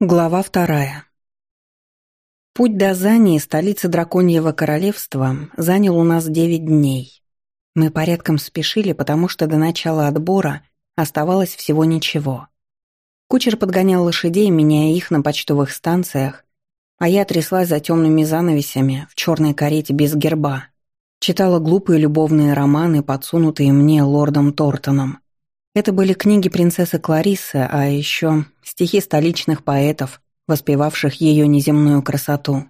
Глава вторая. Путь до Зании, столицы Драконьего Королевства, занял у нас девять дней. Мы порядком спешили, потому что до начала отбора оставалось всего ничего. Кучер подгонял лошадей, меняя их на почтовых станциях, а я тряслась за темными занавесями в черной карете без герба. Читала глупые любовные романы, подсунутые мне лордом Тортоном. Это были книги принцессы Клариссы, а еще стихи столичных поэтов, воспевавших ее неземную красоту.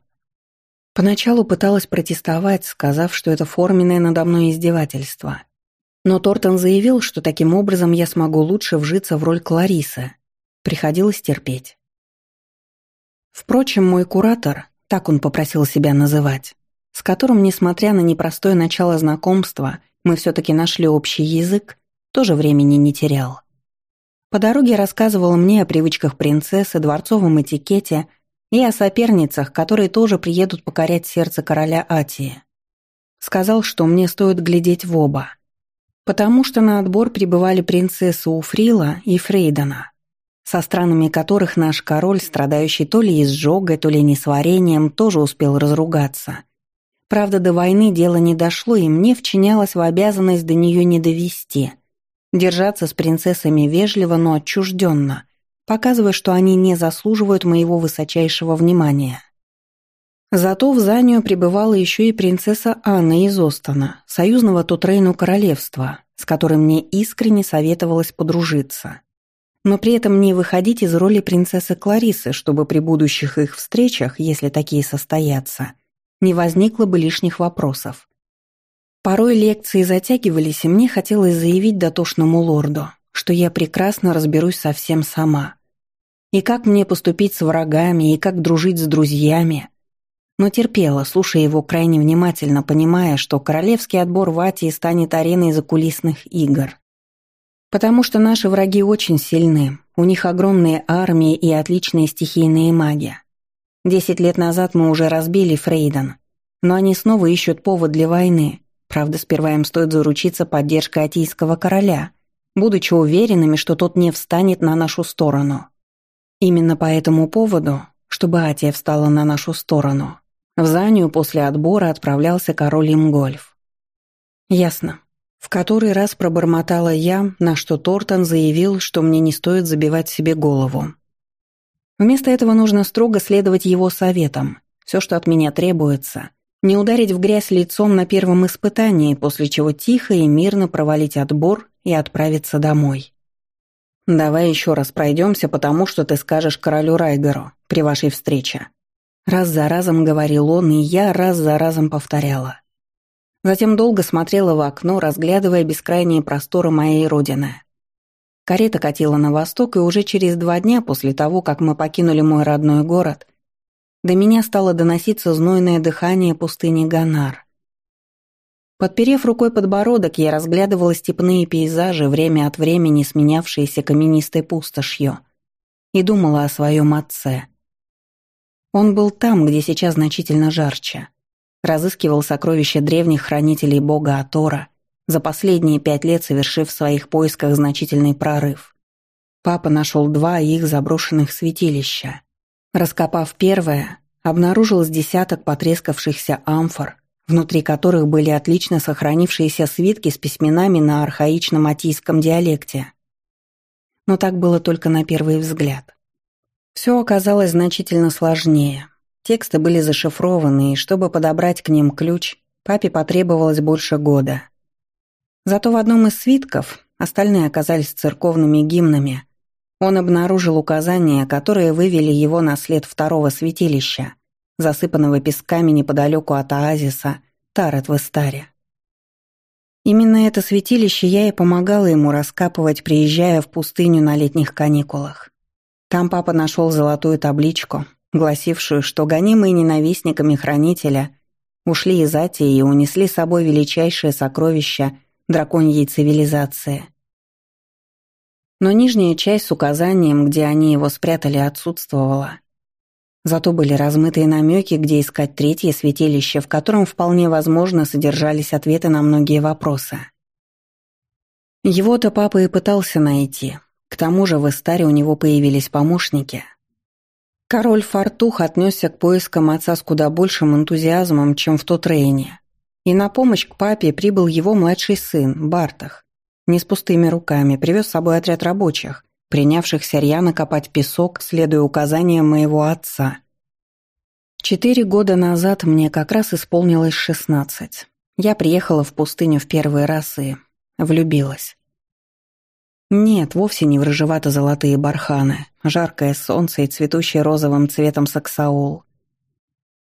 Поначалу пыталась протестовать, сказав, что это форменное надо мной издевательство. Но Тортон заявил, что таким образом я смогу лучше вжиться в роль Кларисы. Приходилось терпеть. Впрочем, мой куратор, так он попросил себя называть, с которым, несмотря на непростое начало знакомства, мы все-таки нашли общий язык, тоже времени не терял. По дороге рассказывал мне о привычках принцессы, дворцовом этикете и о соперницах, которые тоже приедут покорять сердце короля Атии. Сказал, что мне стоит глядеть в оба. Потому что на отбор прибывали принцессы Уфрила и Фрейдена, со странами которых наш король, страдающий то ли изжогой, то ли несварением, тоже успел разругаться. Правда, до войны дело не дошло, и мне вчинялось в обязанность до нее не довести – Держаться с принцессами вежливо, но отчужденно, показывая, что они не заслуживают моего высочайшего внимания. Зато в Занию пребывала еще и принцесса Анна из Остона, союзного Тутрейну королевства, с которым мне искренне советовалось подружиться. Но при этом не выходить из роли принцессы Кларисы, чтобы при будущих их встречах, если такие состоятся, не возникло бы лишних вопросов. Порой лекции затягивались, и мне хотелось заявить дотошному лорду, что я прекрасно разберусь совсем сама. И как мне поступить с врагами, и как дружить с друзьями. Но терпела, слушая его крайне внимательно, понимая, что королевский отбор в Атии станет ареной закулисных игр. Потому что наши враги очень сильны, у них огромные армии и отличные стихийные маги. Десять лет назад мы уже разбили Фрейден, но они снова ищут повод для войны – Правда, сперва им стоит заручиться поддержкой атийского короля, будучи уверенными, что тот не встанет на нашу сторону. Именно по этому поводу, чтобы Атия встала на нашу сторону, в Занию после отбора отправлялся король Имгольф. Ясно. В который раз пробормотала я, на что Тортон заявил, что мне не стоит забивать себе голову. Вместо этого нужно строго следовать его советам. Все, что от меня требуется, не ударить в грязь лицом на первом испытании, после чего тихо и мирно провалить отбор и отправиться домой. «Давай еще раз пройдемся, потому что ты скажешь королю Райгеру при вашей встрече». Раз за разом говорил он, и я раз за разом повторяла. Затем долго смотрела в окно, разглядывая бескрайние просторы моей родины. Карета катила на восток, и уже через два дня после того, как мы покинули мой родной город, до меня стало доноситься знойное дыхание пустыни Ганар. Подперев рукой подбородок, я разглядывала степные пейзажи, время от времени сменявшиеся каменистой пустошью, и думала о своем отце. Он был там, где сейчас значительно жарче. Разыскивал сокровища древних хранителей бога Атора, за последние пять лет совершив в своих поисках значительный прорыв. Папа нашел два их заброшенных святилища. Раскопав первое, обнаружил с десяток потрескавшихся амфор, внутри которых были отлично сохранившиеся свитки с письменами на архаичном атийском диалекте. Но так было только на первый взгляд. Все оказалось значительно сложнее. Тексты были зашифрованы, и чтобы подобрать к ним ключ, папе потребовалось больше года. Зато в одном из свитков, остальные оказались церковными гимнами, он обнаружил указания, которые вывели его на след второго святилища, засыпанного песками неподалеку от оазиса Тарет в Истаре. Именно это святилище я и помогала ему раскапывать, приезжая в пустыню на летних каникулах. Там папа нашел золотую табличку, гласившую, что гонимые ненавистниками хранителя ушли из Атии и унесли с собой величайшее сокровище драконьей цивилизации — но нижняя часть с указанием, где они его спрятали, отсутствовала. Зато были размытые намеки, где искать третье святилище, в котором вполне возможно содержались ответы на многие вопросы. Его-то папа и пытался найти. К тому же в Истаре у него появились помощники. Король Фартух отнесся к поискам отца с куда большим энтузиазмом, чем в тот Рейне. И на помощь к папе прибыл его младший сын, Бартах. Не с пустыми руками, привез с собой отряд рабочих, принявшихся рьяно копать песок, следуя указаниям моего отца. Четыре года назад мне как раз исполнилось шестнадцать. Я приехала в пустыню в первый раз и влюбилась. Нет, вовсе не в рыжевато-золотые барханы, жаркое солнце и цветущий розовым цветом саксаул,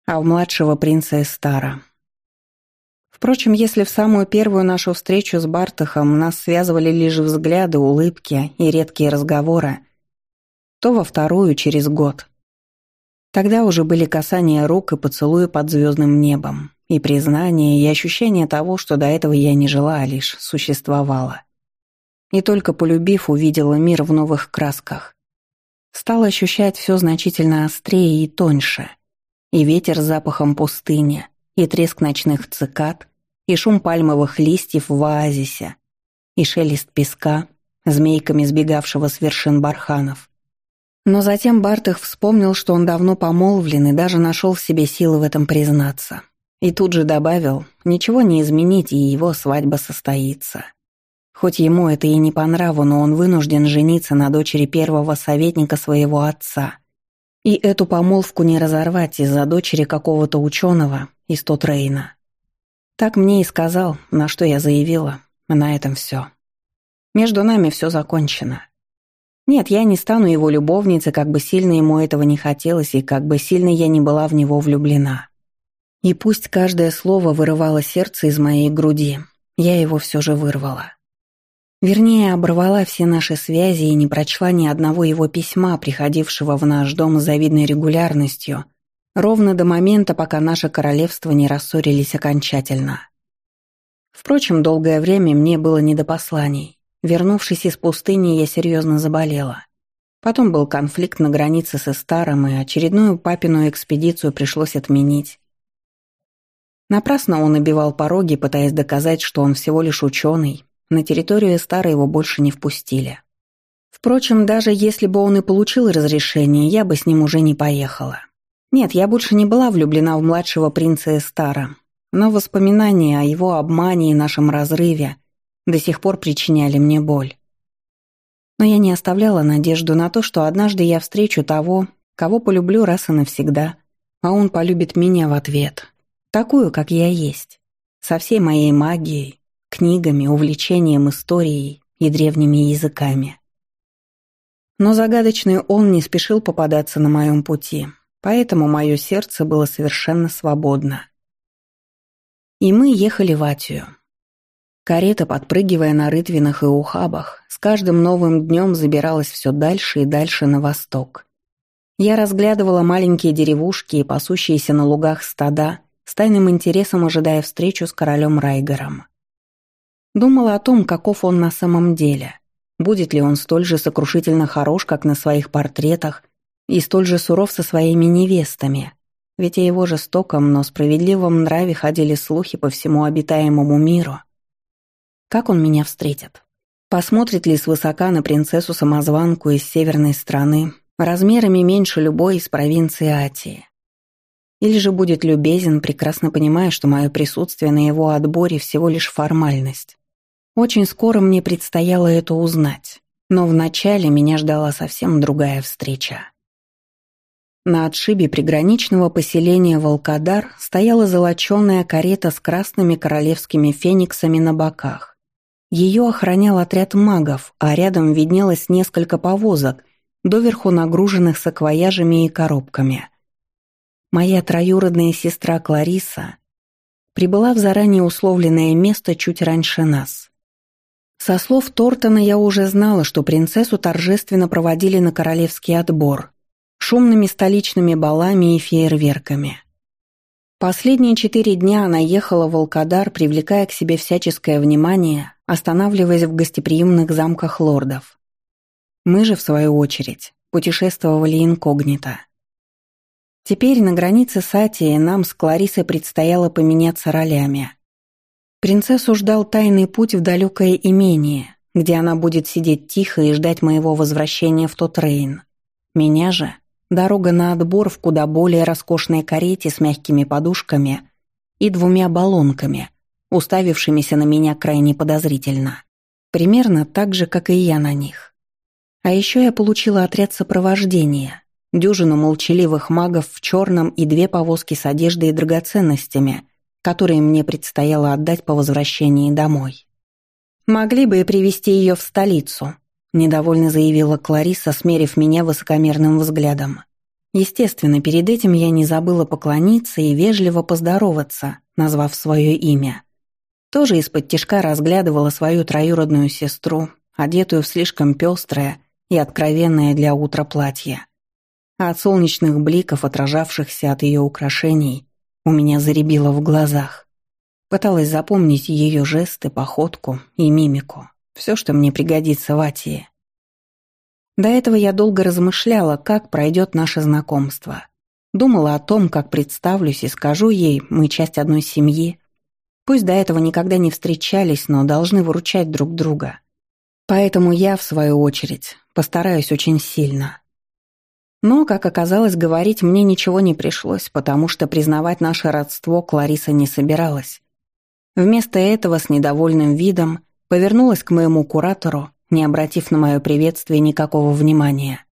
а в младшего принца Эстара. Впрочем, если в самую первую нашу встречу с Бартахом нас связывали лишь взгляды, улыбки и редкие разговоры, то во вторую через год. Тогда уже были касания рук и поцелуи под звездным небом, и признание, и ощущение того, что до этого я не жила, а лишь существовала. И только полюбив, увидела мир в новых красках. Стала ощущать все значительно острее и тоньше. И ветер с запахом пустыни, и треск ночных цикад, и шум пальмовых листьев в оазисе, и шелест песка, змейками сбегавшего с вершин барханов. Но затем Бартых вспомнил, что он давно помолвлен и даже нашел в себе силы в этом признаться. И тут же добавил, ничего не изменить, и его свадьба состоится. Хоть ему это и не по нраву, но он вынужден жениться на дочери первого советника своего отца. И эту помолвку не разорвать из-за дочери какого-то ученого из Тотрейна. Так мне и сказал, на что я заявила. На этом все. Между нами все закончено. Нет, я не стану его любовницей, как бы сильно ему этого не хотелось и как бы сильно я не была в него влюблена. И пусть каждое слово вырывало сердце из моей груди, я его все же вырвала. Вернее, оборвала все наши связи и не прочла ни одного его письма, приходившего в наш дом с завидной регулярностью, ровно до момента, пока наше королевство не рассорились окончательно. Впрочем, долгое время мне было не до посланий. Вернувшись из пустыни, я серьезно заболела. Потом был конфликт на границе с Эстаром, и очередную папину экспедицию пришлось отменить. Напрасно он обивал пороги, пытаясь доказать, что он всего лишь ученый, на территорию Эстара его больше не впустили. Впрочем, даже если бы он и получил разрешение, я бы с ним уже не поехала. Нет, я больше не была влюблена в младшего принца Эстара, но воспоминания о его обмане и нашем разрыве до сих пор причиняли мне боль. Но я не оставляла надежду на то, что однажды я встречу того, кого полюблю раз и навсегда, а он полюбит меня в ответ, такую, как я есть, со всей моей магией, книгами, увлечением историей и древними языками. Но загадочный он не спешил попадаться на моем пути, поэтому мое сердце было совершенно свободно. И мы ехали в Атию. Карета, подпрыгивая на рытвинах и ухабах, с каждым новым днем забиралась все дальше и дальше на восток. Я разглядывала маленькие деревушки и пасущиеся на лугах стада, с тайным интересом ожидая встречу с королем Райгером. Думала о том, каков он на самом деле. Будет ли он столь же сокрушительно хорош, как на своих портретах, и столь же суров со своими невестами. Ведь о его жестоком, но справедливом нраве ходили слухи по всему обитаемому миру. Как он меня встретит? Посмотрит ли свысока на принцессу-самозванку из северной страны, размерами меньше любой из провинции Атии? Или же будет любезен, прекрасно понимая, что мое присутствие на его отборе всего лишь формальность? Очень скоро мне предстояло это узнать, но вначале меня ждала совсем другая встреча. На отшибе приграничного поселения Волкодар стояла золоченая карета с красными королевскими фениксами на боках. Ее охранял отряд магов, а рядом виднелось несколько повозок, доверху нагруженных саквояжами и коробками. Моя троюродная сестра Клариса прибыла в заранее условленное место чуть раньше нас. Со слов Тортона я уже знала, что принцессу торжественно проводили на королевский отбор, шумными столичными балами и фейерверками. Последние четыре дня она ехала в Волкодар, привлекая к себе всяческое внимание, останавливаясь в гостеприимных замках лордов. Мы же, в свою очередь, путешествовали инкогнито. Теперь на границе с Атией нам с Кларисой предстояло поменяться ролями. Принцессу ждал тайный путь в далекое имение, где она будет сидеть тихо и ждать моего возвращения в тот Рейн. Меня же дорога на отбор в куда более роскошной карете с мягкими подушками и двумя баллонками, уставившимися на меня крайне подозрительно. Примерно так же, как и я на них. А еще я получила отряд сопровождения, дюжину молчаливых магов в черном и две повозки с одеждой и драгоценностями, которые мне предстояло отдать по возвращении домой. «Могли бы и привести ее в столицу», — недовольно заявила Клариса, смерив меня высокомерным взглядом. Естественно, перед этим я не забыла поклониться и вежливо поздороваться, назвав свое имя. Тоже из-под тишка разглядывала свою троюродную сестру, одетую в слишком пестрое и откровенное для утра платье. А от солнечных бликов, отражавшихся от ее украшений, у меня заребило в глазах. Пыталась запомнить ее жесты, походку и мимику. Все, что мне пригодится в Атии. До этого я долго размышляла, как пройдет наше знакомство. Думала о том, как представлюсь и скажу ей, мы часть одной семьи. Пусть до этого никогда не встречались, но должны выручать друг друга. Поэтому я, в свою очередь, постараюсь очень сильно. Но, как оказалось, говорить мне ничего не пришлось, потому что признавать наше родство Клариса не собиралась. Вместо этого с недовольным видом повернулась к моему куратору, не обратив на мое приветствие никакого внимания.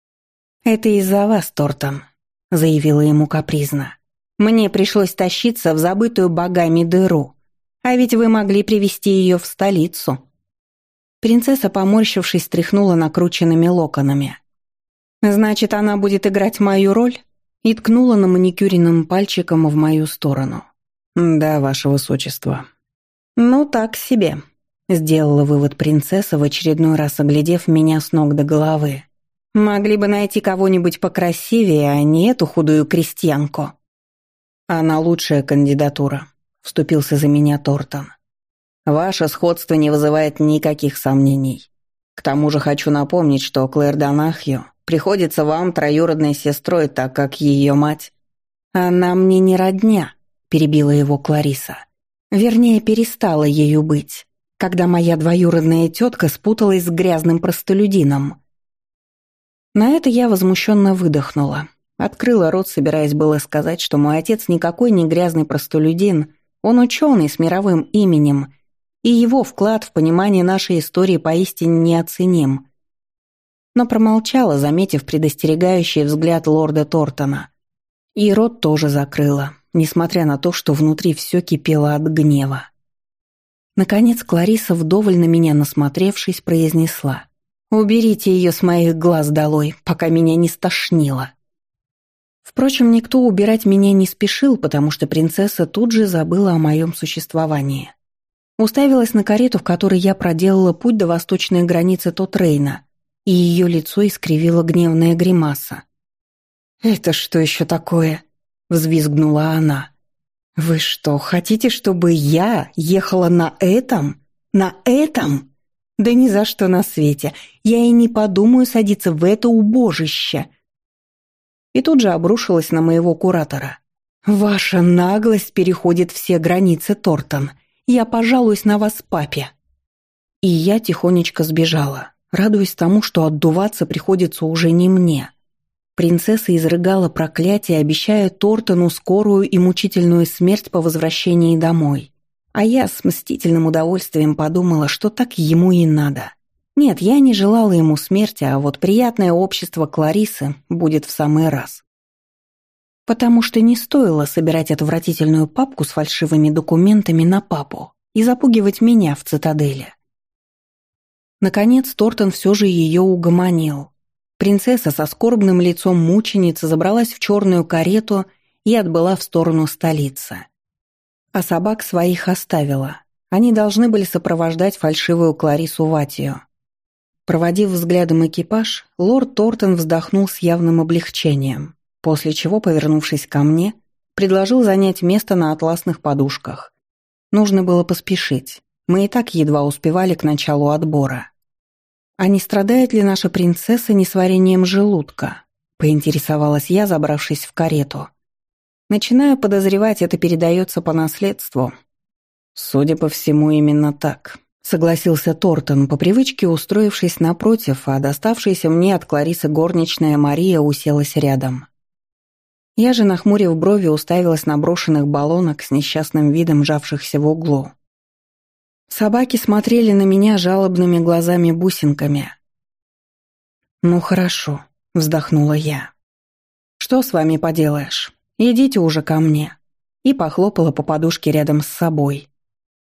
«Это из-за вас, Тортон», — заявила ему капризно. «Мне пришлось тащиться в забытую богами дыру, а ведь вы могли привести ее в столицу». Принцесса, поморщившись, тряхнула накрученными локонами. «Значит, она будет играть мою роль?» и ткнула на маникюренным пальчиком в мою сторону. «Да, ваше высочество», «Ну, так себе», — сделала вывод принцесса, в очередной раз оглядев меня с ног до головы. «Могли бы найти кого-нибудь покрасивее, а не эту худую крестьянку». «Она лучшая кандидатура», — вступился за меня Тортон. «Ваше сходство не вызывает никаких сомнений. К тому же хочу напомнить, что Клэр Донахью приходится вам троюродной сестрой, так как ее мать...» «Она мне не родня», — перебила его Клариса. Вернее, перестала ею быть, когда моя двоюродная тетка спуталась с грязным простолюдином. На это я возмущенно выдохнула. Открыла рот, собираясь было сказать, что мой отец никакой не грязный простолюдин, он ученый с мировым именем, и его вклад в понимание нашей истории поистине неоценим. Но промолчала, заметив предостерегающий взгляд лорда Тортона. И рот тоже закрыла, несмотря на то, что внутри все кипело от гнева. Наконец Клариса, вдоволь на меня насмотревшись, произнесла. «Уберите ее с моих глаз долой, пока меня не стошнило». Впрочем, никто убирать меня не спешил, потому что принцесса тут же забыла о моем существовании. Уставилась на карету, в которой я проделала путь до восточной границы Тотрейна, и ее лицо искривило гневная гримаса. «Это что еще такое?» взвизгнула она. «Вы что, хотите, чтобы я ехала на этом? На этом? Да ни за что на свете. Я и не подумаю садиться в это убожище!» И тут же обрушилась на моего куратора. «Ваша наглость переходит все границы, Тортон. Я пожалуюсь на вас папе». И я тихонечко сбежала, радуясь тому, что отдуваться приходится уже не мне. Принцесса изрыгала проклятие, обещая Тортону скорую и мучительную смерть по возвращении домой. А я с мстительным удовольствием подумала, что так ему и надо. Нет, я не желала ему смерти, а вот приятное общество Кларисы будет в самый раз. Потому что не стоило собирать отвратительную папку с фальшивыми документами на папу и запугивать меня в цитадели. Наконец Тортон все же ее угомонил, Принцесса со скорбным лицом мученицы забралась в черную карету и отбыла в сторону столицы. А собак своих оставила. Они должны были сопровождать фальшивую Кларису Ватию. Проводив взглядом экипаж, лорд Тортон вздохнул с явным облегчением, после чего, повернувшись ко мне, предложил занять место на атласных подушках. Нужно было поспешить. Мы и так едва успевали к началу отбора. «А не страдает ли наша принцесса несварением желудка?» — поинтересовалась я, забравшись в карету. Начинаю подозревать, это передается по наследству. Судя по всему, именно так. согласился Тортон, по привычке устроившись напротив, а доставшаяся мне от Кларисы горничная Мария уселась рядом. Я же, нахмурив брови, уставилась на брошенных баллонок с несчастным видом жавшихся в углу. Собаки смотрели на меня жалобными глазами-бусинками. «Ну хорошо», — вздохнула я. «Что с вами поделаешь? Идите уже ко мне». И похлопала по подушке рядом с собой.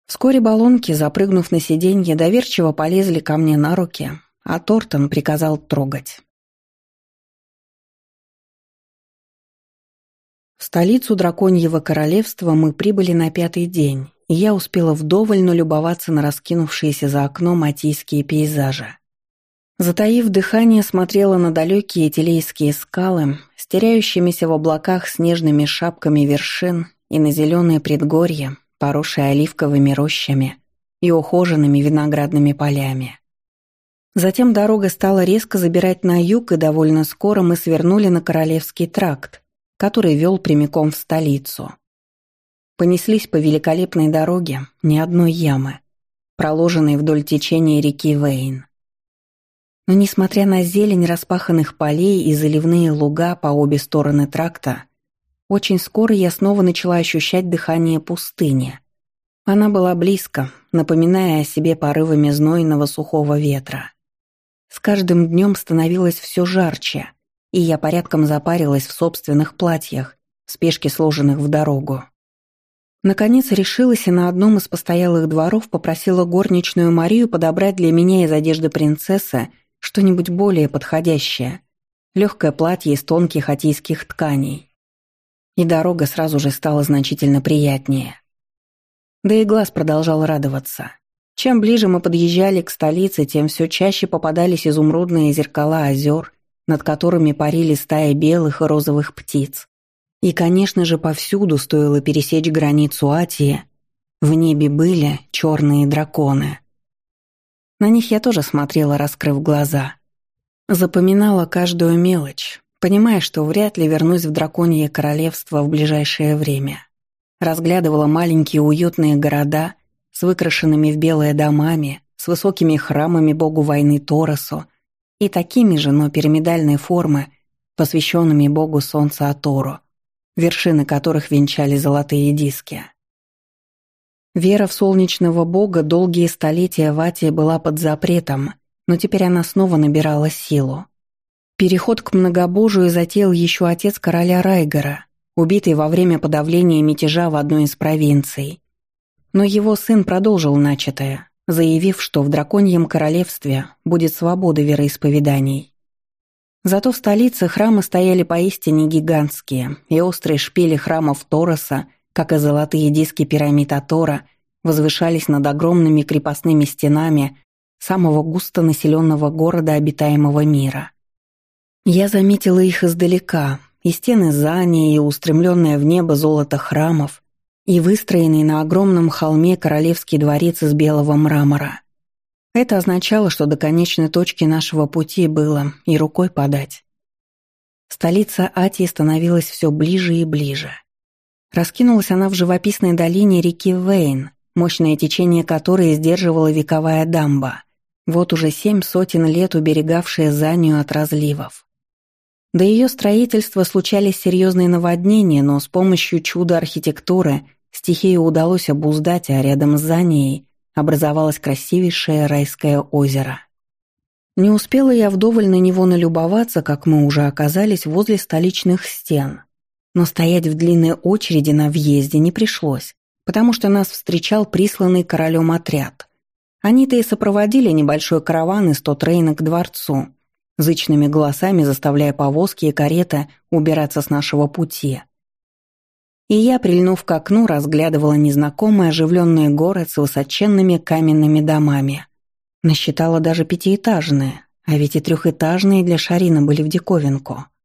Вскоре баллонки, запрыгнув на сиденье, доверчиво полезли ко мне на руки, а Тортон приказал трогать. В столицу драконьего королевства мы прибыли на пятый день, я успела вдоволь налюбоваться на раскинувшиеся за окном атийские пейзажи. Затаив дыхание, смотрела на далекие телейские скалы, стеряющимися в облаках снежными шапками вершин и на зеленые предгорья, поросшие оливковыми рощами и ухоженными виноградными полями. Затем дорога стала резко забирать на юг, и довольно скоро мы свернули на Королевский тракт, который вел прямиком в столицу. Понеслись по великолепной дороге, ни одной ямы, проложенной вдоль течения реки Вейн. Но несмотря на зелень распаханных полей и заливные луга по обе стороны тракта, очень скоро я снова начала ощущать дыхание пустыни. Она была близко, напоминая о себе порывами знойного сухого ветра. С каждым днем становилось все жарче, и я порядком запарилась в собственных платьях, в спешке сложенных в дорогу. Наконец решилась и на одном из постоялых дворов попросила горничную Марию подобрать для меня из одежды принцессы что-нибудь более подходящее. Легкое платье из тонких атийских тканей. И дорога сразу же стала значительно приятнее. Да и глаз продолжал радоваться. Чем ближе мы подъезжали к столице, тем все чаще попадались изумрудные зеркала озер, над которыми парили стаи белых и розовых птиц. И, конечно же, повсюду стоило пересечь границу Атии, в небе были черные драконы. На них я тоже смотрела, раскрыв глаза. Запоминала каждую мелочь, понимая, что вряд ли вернусь в драконье королевство в ближайшее время. Разглядывала маленькие уютные города с выкрашенными в белые домами, с высокими храмами богу войны Торосу и такими же, но пирамидальной формы, посвященными богу солнца Атору, вершины которых венчали золотые диски. Вера в солнечного бога долгие столетия в Атии была под запретом, но теперь она снова набирала силу. Переход к многобожию затеял еще отец короля Райгора, убитый во время подавления мятежа в одной из провинций. Но его сын продолжил начатое, заявив, что в драконьем королевстве будет свобода вероисповеданий. Зато в столице храмы стояли поистине гигантские, и острые шпили храмов Тороса – как и золотые диски пирамид Атора, возвышались над огромными крепостными стенами самого густонаселенного города обитаемого мира. Я заметила их издалека, и стены Зания, и устремленное в небо золото храмов, и выстроенный на огромном холме королевский дворец из белого мрамора. Это означало, что до конечной точки нашего пути было и рукой подать. Столица Атии становилась все ближе и ближе. Раскинулась она в живописной долине реки Вейн, мощное течение которой сдерживала вековая дамба, вот уже семь сотен лет уберегавшая Занию от разливов. До ее строительства случались серьезные наводнения, но с помощью чуда архитектуры стихию удалось обуздать, а рядом с Занией образовалось красивейшее райское озеро. Не успела я вдоволь на него налюбоваться, как мы уже оказались возле столичных стен – но стоять в длинной очереди на въезде не пришлось, потому что нас встречал присланный королем отряд. Они-то и сопроводили небольшой караван из Тотрейна к дворцу, зычными голосами заставляя повозки и карета убираться с нашего пути. И я, прильнув к окну, разглядывала незнакомый оживленный город с высоченными каменными домами. Насчитала даже пятиэтажные, а ведь и трехэтажные для Шарина были в диковинку –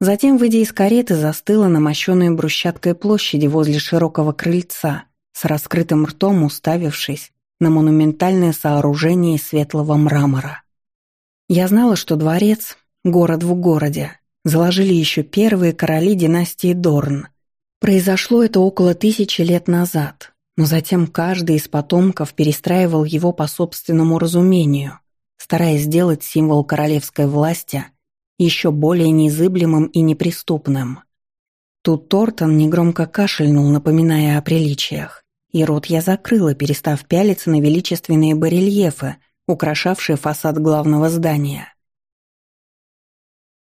Затем, выйдя из кареты, застыла на мощенной брусчаткой площади возле широкого крыльца, с раскрытым ртом уставившись на монументальное сооружение светлого мрамора. Я знала, что дворец — город в городе. Заложили еще первые короли династии Дорн. Произошло это около тысячи лет назад, Но затем каждый из потомков перестраивал его по собственному разумению, стараясь сделать символ королевской власти еще более незыблемым и неприступным. Тут Тортон негромко кашельнул, напоминая о приличиях, и рот я закрыла, перестав пялиться на величественные барельефы, украшавшие фасад главного здания.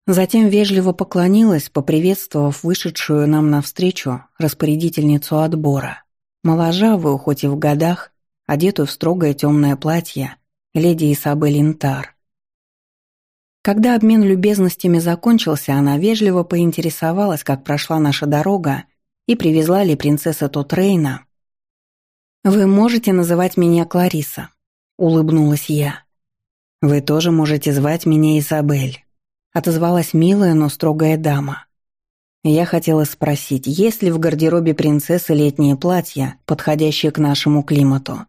Затем вежливо поклонилась, поприветствовав вышедшую нам навстречу распорядительницу отбора. Моложавую, хоть и в годах, одетую в строгое темное платье, леди Исабель Интар. Когда обмен любезностями закончился, она вежливо поинтересовалась, как прошла наша дорога и привезла ли принцесса Тотрейна. «Вы можете называть меня Клариса», — улыбнулась я. «Вы тоже можете звать меня Изабель», — отозвалась милая, но строгая дама. Я хотела спросить, есть ли в гардеробе принцессы летние платья, подходящие к нашему климату.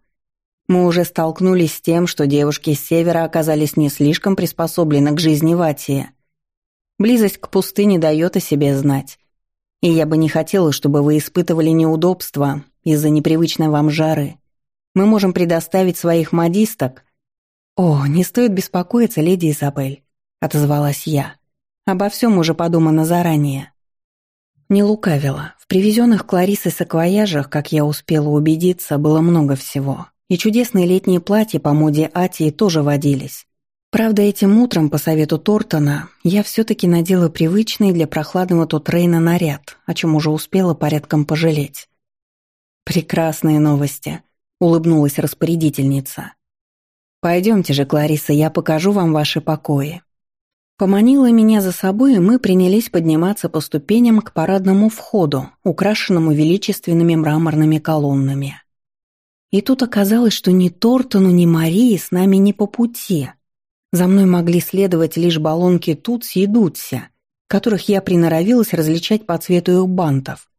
Мы уже столкнулись с тем, что девушки с севера оказались не слишком приспособлены к жизни в Атии. Близость к пустыне дает о себе знать. И я бы не хотела, чтобы вы испытывали неудобства из-за непривычной вам жары. Мы можем предоставить своих модисток. О, не стоит беспокоиться, леди Изабель, отозвалась я. Обо всем уже подумано заранее. Не лукавила. В привезенных Кларисой саквояжах, как я успела убедиться, было много всего. И чудесные летние платья по моде Атии тоже водились. Правда, этим утром, по совету Тортона, я все-таки надела привычный для прохладного Тутрейна наряд, о чем уже успела порядком пожалеть. «Прекрасные новости», — улыбнулась распорядительница. «Пойдемте же, Клариса, я покажу вам ваши покои». Поманила меня за собой, и мы принялись подниматься по ступеням к парадному входу, украшенному величественными мраморными колоннами. И тут оказалось, что ни Тортону, ни Марии с нами не по пути. За мной могли следовать лишь баллонки Тутси и Дутся, которых я приноровилась различать по цвету их бантов.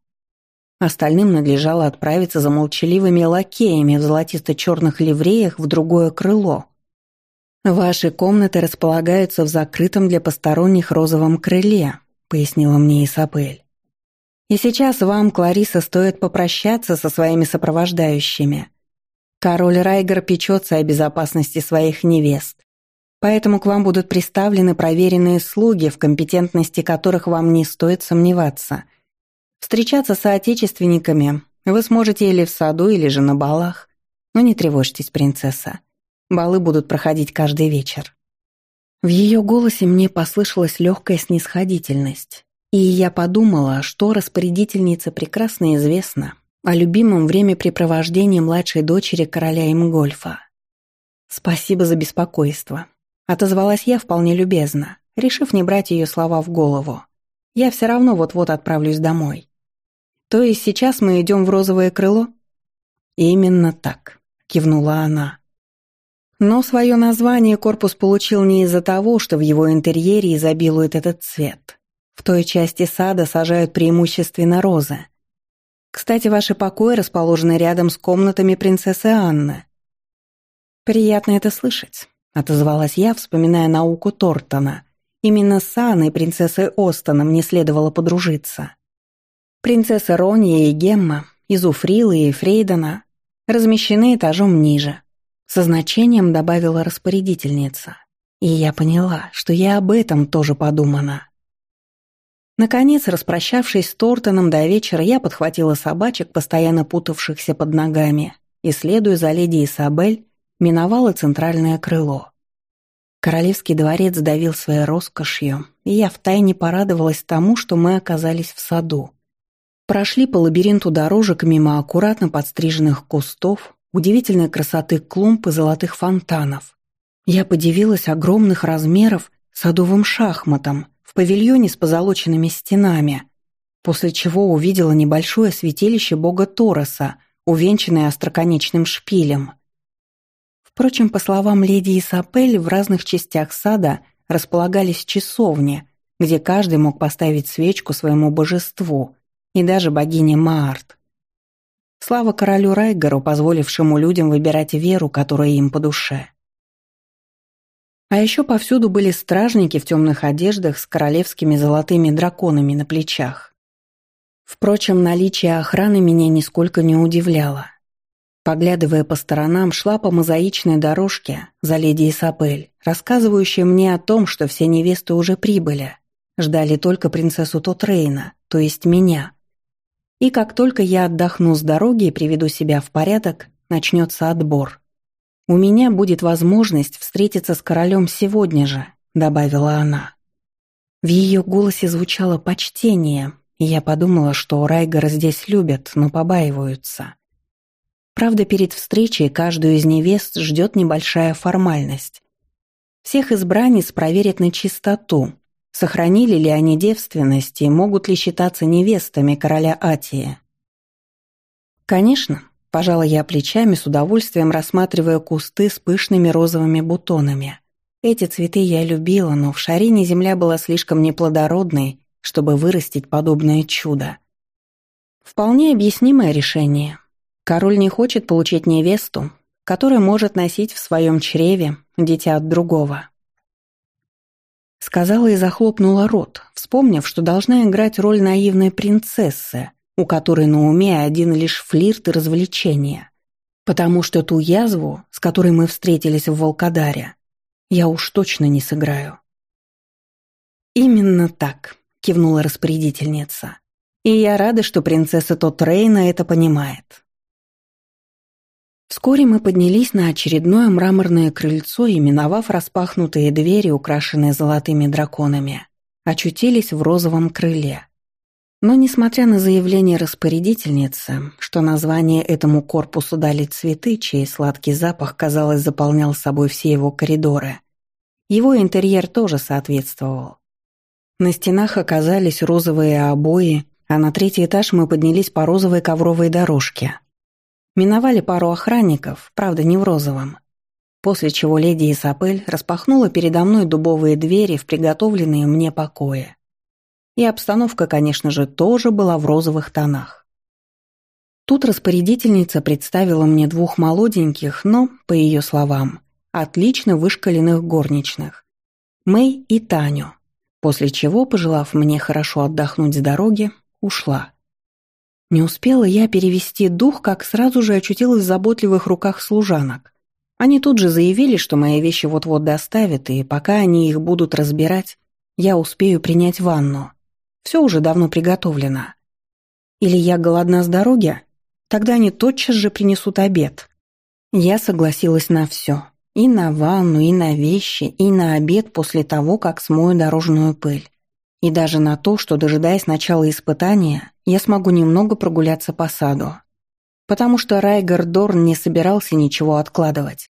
Остальным надлежало отправиться за молчаливыми лакеями в золотисто-черных ливреях в другое крыло. «Ваши комнаты располагаются в закрытом для посторонних розовом крыле», — пояснила мне Исабель. «И сейчас вам, Клариса, стоит попрощаться со своими сопровождающими. Король Райгер печется о безопасности своих невест. Поэтому к вам будут представлены проверенные слуги, в компетентности которых вам не стоит сомневаться. Встречаться с соотечественниками вы сможете или в саду, или же на балах. Но не тревожьтесь, принцесса. Балы будут проходить каждый вечер. В ее голосе мне послышалась легкая снисходительность, и я подумала, что распорядительнице прекрасно известно, о любимом времяпрепровождении младшей дочери короля Имгольфа. «Спасибо за беспокойство», — отозвалась я вполне любезно, решив не брать ее слова в голову. «Я все равно вот-вот отправлюсь домой». «То есть сейчас мы идем в розовое крыло?» «Именно так», — кивнула она. Но свое название корпус получил не из-за того, что в его интерьере изобилует этот цвет. В той части сада сажают преимущественно розы — кстати, ваши покои расположены рядом с комнатами принцессы Анны. Приятно это слышать, отозвалась я, вспоминая науку Тортона. Именно с Анной, принцессой Остоном, мне следовало подружиться. Принцесса Ронья и Гемма, Изуфрила и Фрейдена размещены этажом ниже. Со значением добавила распорядительница. И я поняла, что я об этом тоже подумана. Наконец, распрощавшись с Тортоном до вечера, я подхватила собачек, постоянно путавшихся под ногами, и, следуя за леди Исабель, миновала центральное крыло. Королевский дворец давил своей роскошью, и я втайне порадовалась тому, что мы оказались в саду. Прошли по лабиринту дорожек мимо аккуратно подстриженных кустов, удивительной красоты клумб и золотых фонтанов. Я подивилась огромных размеров садовым шахматом, павильоне с позолоченными стенами, после чего увидела небольшое святилище бога Тороса, увенчанное остроконечным шпилем. Впрочем, по словам леди Исапель, в разных частях сада располагались часовни, где каждый мог поставить свечку своему божеству, и даже богине Маарт. Слава королю Райгару, позволившему людям выбирать веру, которая им по душе. А еще повсюду были стражники в темных одеждах с королевскими золотыми драконами на плечах. Впрочем, наличие охраны меня нисколько не удивляло. Поглядывая по сторонам, шла по мозаичной дорожке за леди Исапель, рассказывающей мне о том, что все невесты уже прибыли, ждали только принцессу Тотрейна, то есть меня. И как только я отдохну с дороги и приведу себя в порядок, начнется отбор. «У меня будет возможность встретиться с королем сегодня же», — добавила она. В ее голосе звучало почтение, и я подумала, что Райгора здесь любят, но побаиваются. Правда, перед встречей каждую из невест ждет небольшая формальность. Всех избранниц проверят на чистоту, сохранили ли они девственность и могут ли считаться невестами короля Атии. Конечно, пожала я плечами с удовольствием рассматривая кусты с пышными розовыми бутонами. Эти цветы я любила, но в Шарине земля была слишком неплодородной, чтобы вырастить подобное чудо. Вполне объяснимое решение. Король не хочет получить невесту, которая может носить в своем чреве дитя от другого. Сказала и захлопнула рот, вспомнив, что должна играть роль наивной принцессы, у которой на уме один лишь флирт и развлечения. Потому что ту язву, с которой мы встретились в Волкодаре, я уж точно не сыграю. «Именно так», — кивнула распорядительница. «И я рада, что принцесса Тотрейна это понимает». Вскоре мы поднялись на очередное мраморное крыльцо и, миновав распахнутые двери, украшенные золотыми драконами, очутились в розовом крыле. Но, несмотря на заявление распорядительницы, что название этому корпусу дали цветы, чей сладкий запах, казалось, заполнял собой все его коридоры, его интерьер тоже соответствовал. На стенах оказались розовые обои, а на третий этаж мы поднялись по розовой ковровой дорожке – Миновали пару охранников, правда, не в розовом. После чего леди Исапель распахнула передо мной дубовые двери в приготовленные мне покои. И обстановка, конечно же, тоже была в розовых тонах. Тут распорядительница представила мне двух молоденьких, но, по ее словам, отлично вышкаленных горничных. Мэй и Таню, после чего, пожелав мне хорошо отдохнуть с дороги, ушла. Не успела я перевести дух, как сразу же очутилась в заботливых руках служанок. Они тут же заявили, что мои вещи вот-вот доставят, и пока они их будут разбирать, я успею принять ванну. Все уже давно приготовлено. Или я голодна с дороги? Тогда они тотчас же принесут обед. Я согласилась на все. И на ванну, и на вещи, и на обед после того, как смою дорожную пыль. И даже на то, что, дожидаясь начала испытания, я смогу немного прогуляться по саду. Потому что Райгар Дорн не собирался ничего откладывать.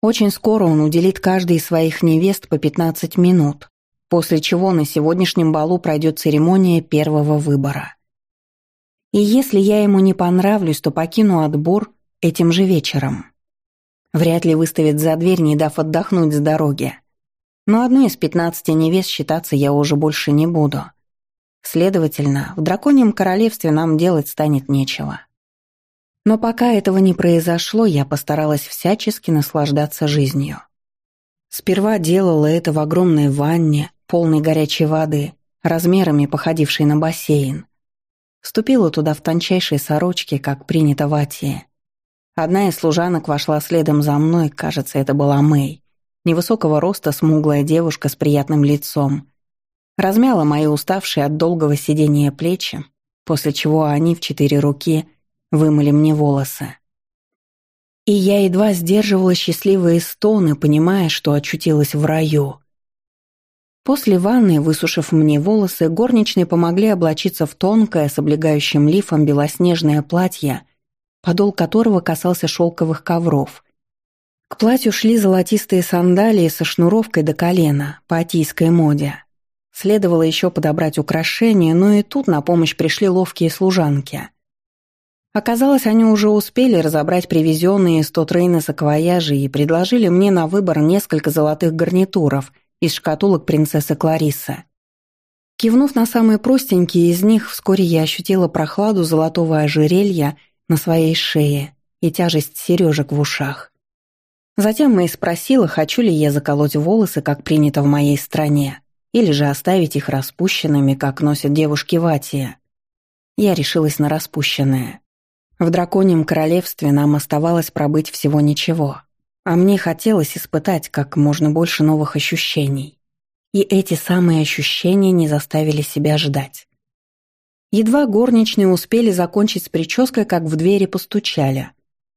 Очень скоро он уделит каждой из своих невест по 15 минут, после чего на сегодняшнем балу пройдет церемония первого выбора. И если я ему не понравлюсь, то покину отбор этим же вечером. Вряд ли выставит за дверь, не дав отдохнуть с дороги. Но одной из пятнадцати невест считаться я уже больше не буду. Следовательно, в драконьем королевстве нам делать станет нечего. Но пока этого не произошло, я постаралась всячески наслаждаться жизнью. Сперва делала это в огромной ванне, полной горячей воды, размерами походившей на бассейн. Ступила туда в тончайшей сорочке, как принято в Атии. Одна из служанок вошла следом за мной, кажется, это была Мэй. Невысокого роста смуглая девушка с приятным лицом. Размяла мои уставшие от долгого сидения плечи, после чего они в четыре руки вымыли мне волосы. И я едва сдерживала счастливые стоны, понимая, что очутилась в раю. После ванны, высушив мне волосы, горничные помогли облачиться в тонкое, с облегающим лифом белоснежное платье, подол которого касался шелковых ковров, к платью шли золотистые сандалии со шнуровкой до колена, по атийской моде. Следовало еще подобрать украшения, но и тут на помощь пришли ловкие служанки. Оказалось, они уже успели разобрать привезенные из Тотрейна саквояжи и предложили мне на выбор несколько золотых гарнитуров из шкатулок принцессы Кларисы. Кивнув на самые простенькие из них, вскоре я ощутила прохладу золотого ожерелья на своей шее и тяжесть сережек в ушах. Затем Мэй спросила, хочу ли я заколоть волосы, как принято в моей стране, или же оставить их распущенными, как носят девушки в Атии. Я решилась на распущенное. В драконьем королевстве нам оставалось пробыть всего ничего, а мне хотелось испытать как можно больше новых ощущений. И эти самые ощущения не заставили себя ждать. Едва горничные успели закончить с прической, как в двери постучали.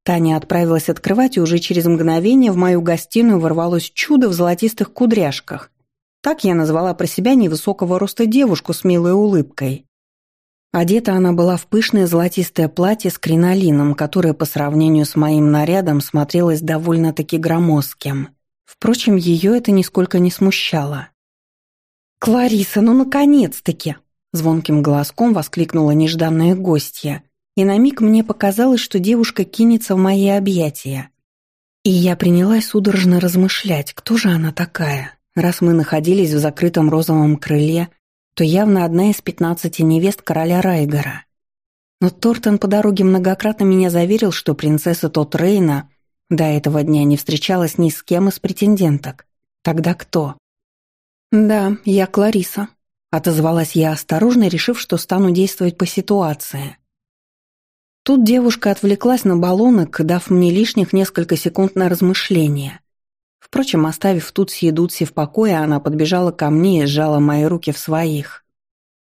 Таня отправилась открывать, и уже через мгновение в мою гостиную ворвалось чудо в золотистых кудряшках. Так я назвала про себя невысокого роста девушку с милой улыбкой. Одета она была в пышное золотистое платье с кринолином, которое по сравнению с моим нарядом смотрелось довольно-таки громоздким. Впрочем, ее это нисколько не смущало. «Клариса, ну наконец-таки!» Звонким голоском воскликнула нежданная гостья, и на миг мне показалось, что девушка кинется в мои объятия. И я принялась судорожно размышлять, кто же она такая. Раз мы находились в закрытом розовом крыле, то явно одна из пятнадцати невест короля Райгора. Но Тортон по дороге многократно меня заверил, что принцесса Тот Рейна до этого дня не встречалась ни с кем из претенденток. Тогда кто? «Да, я Клариса», — отозвалась я осторожно, решив, что стану действовать по ситуации. Тут девушка отвлеклась на баллонок, дав мне лишних несколько секунд на размышление. Впрочем, оставив тут съедутся в покое, она подбежала ко мне и сжала мои руки в своих.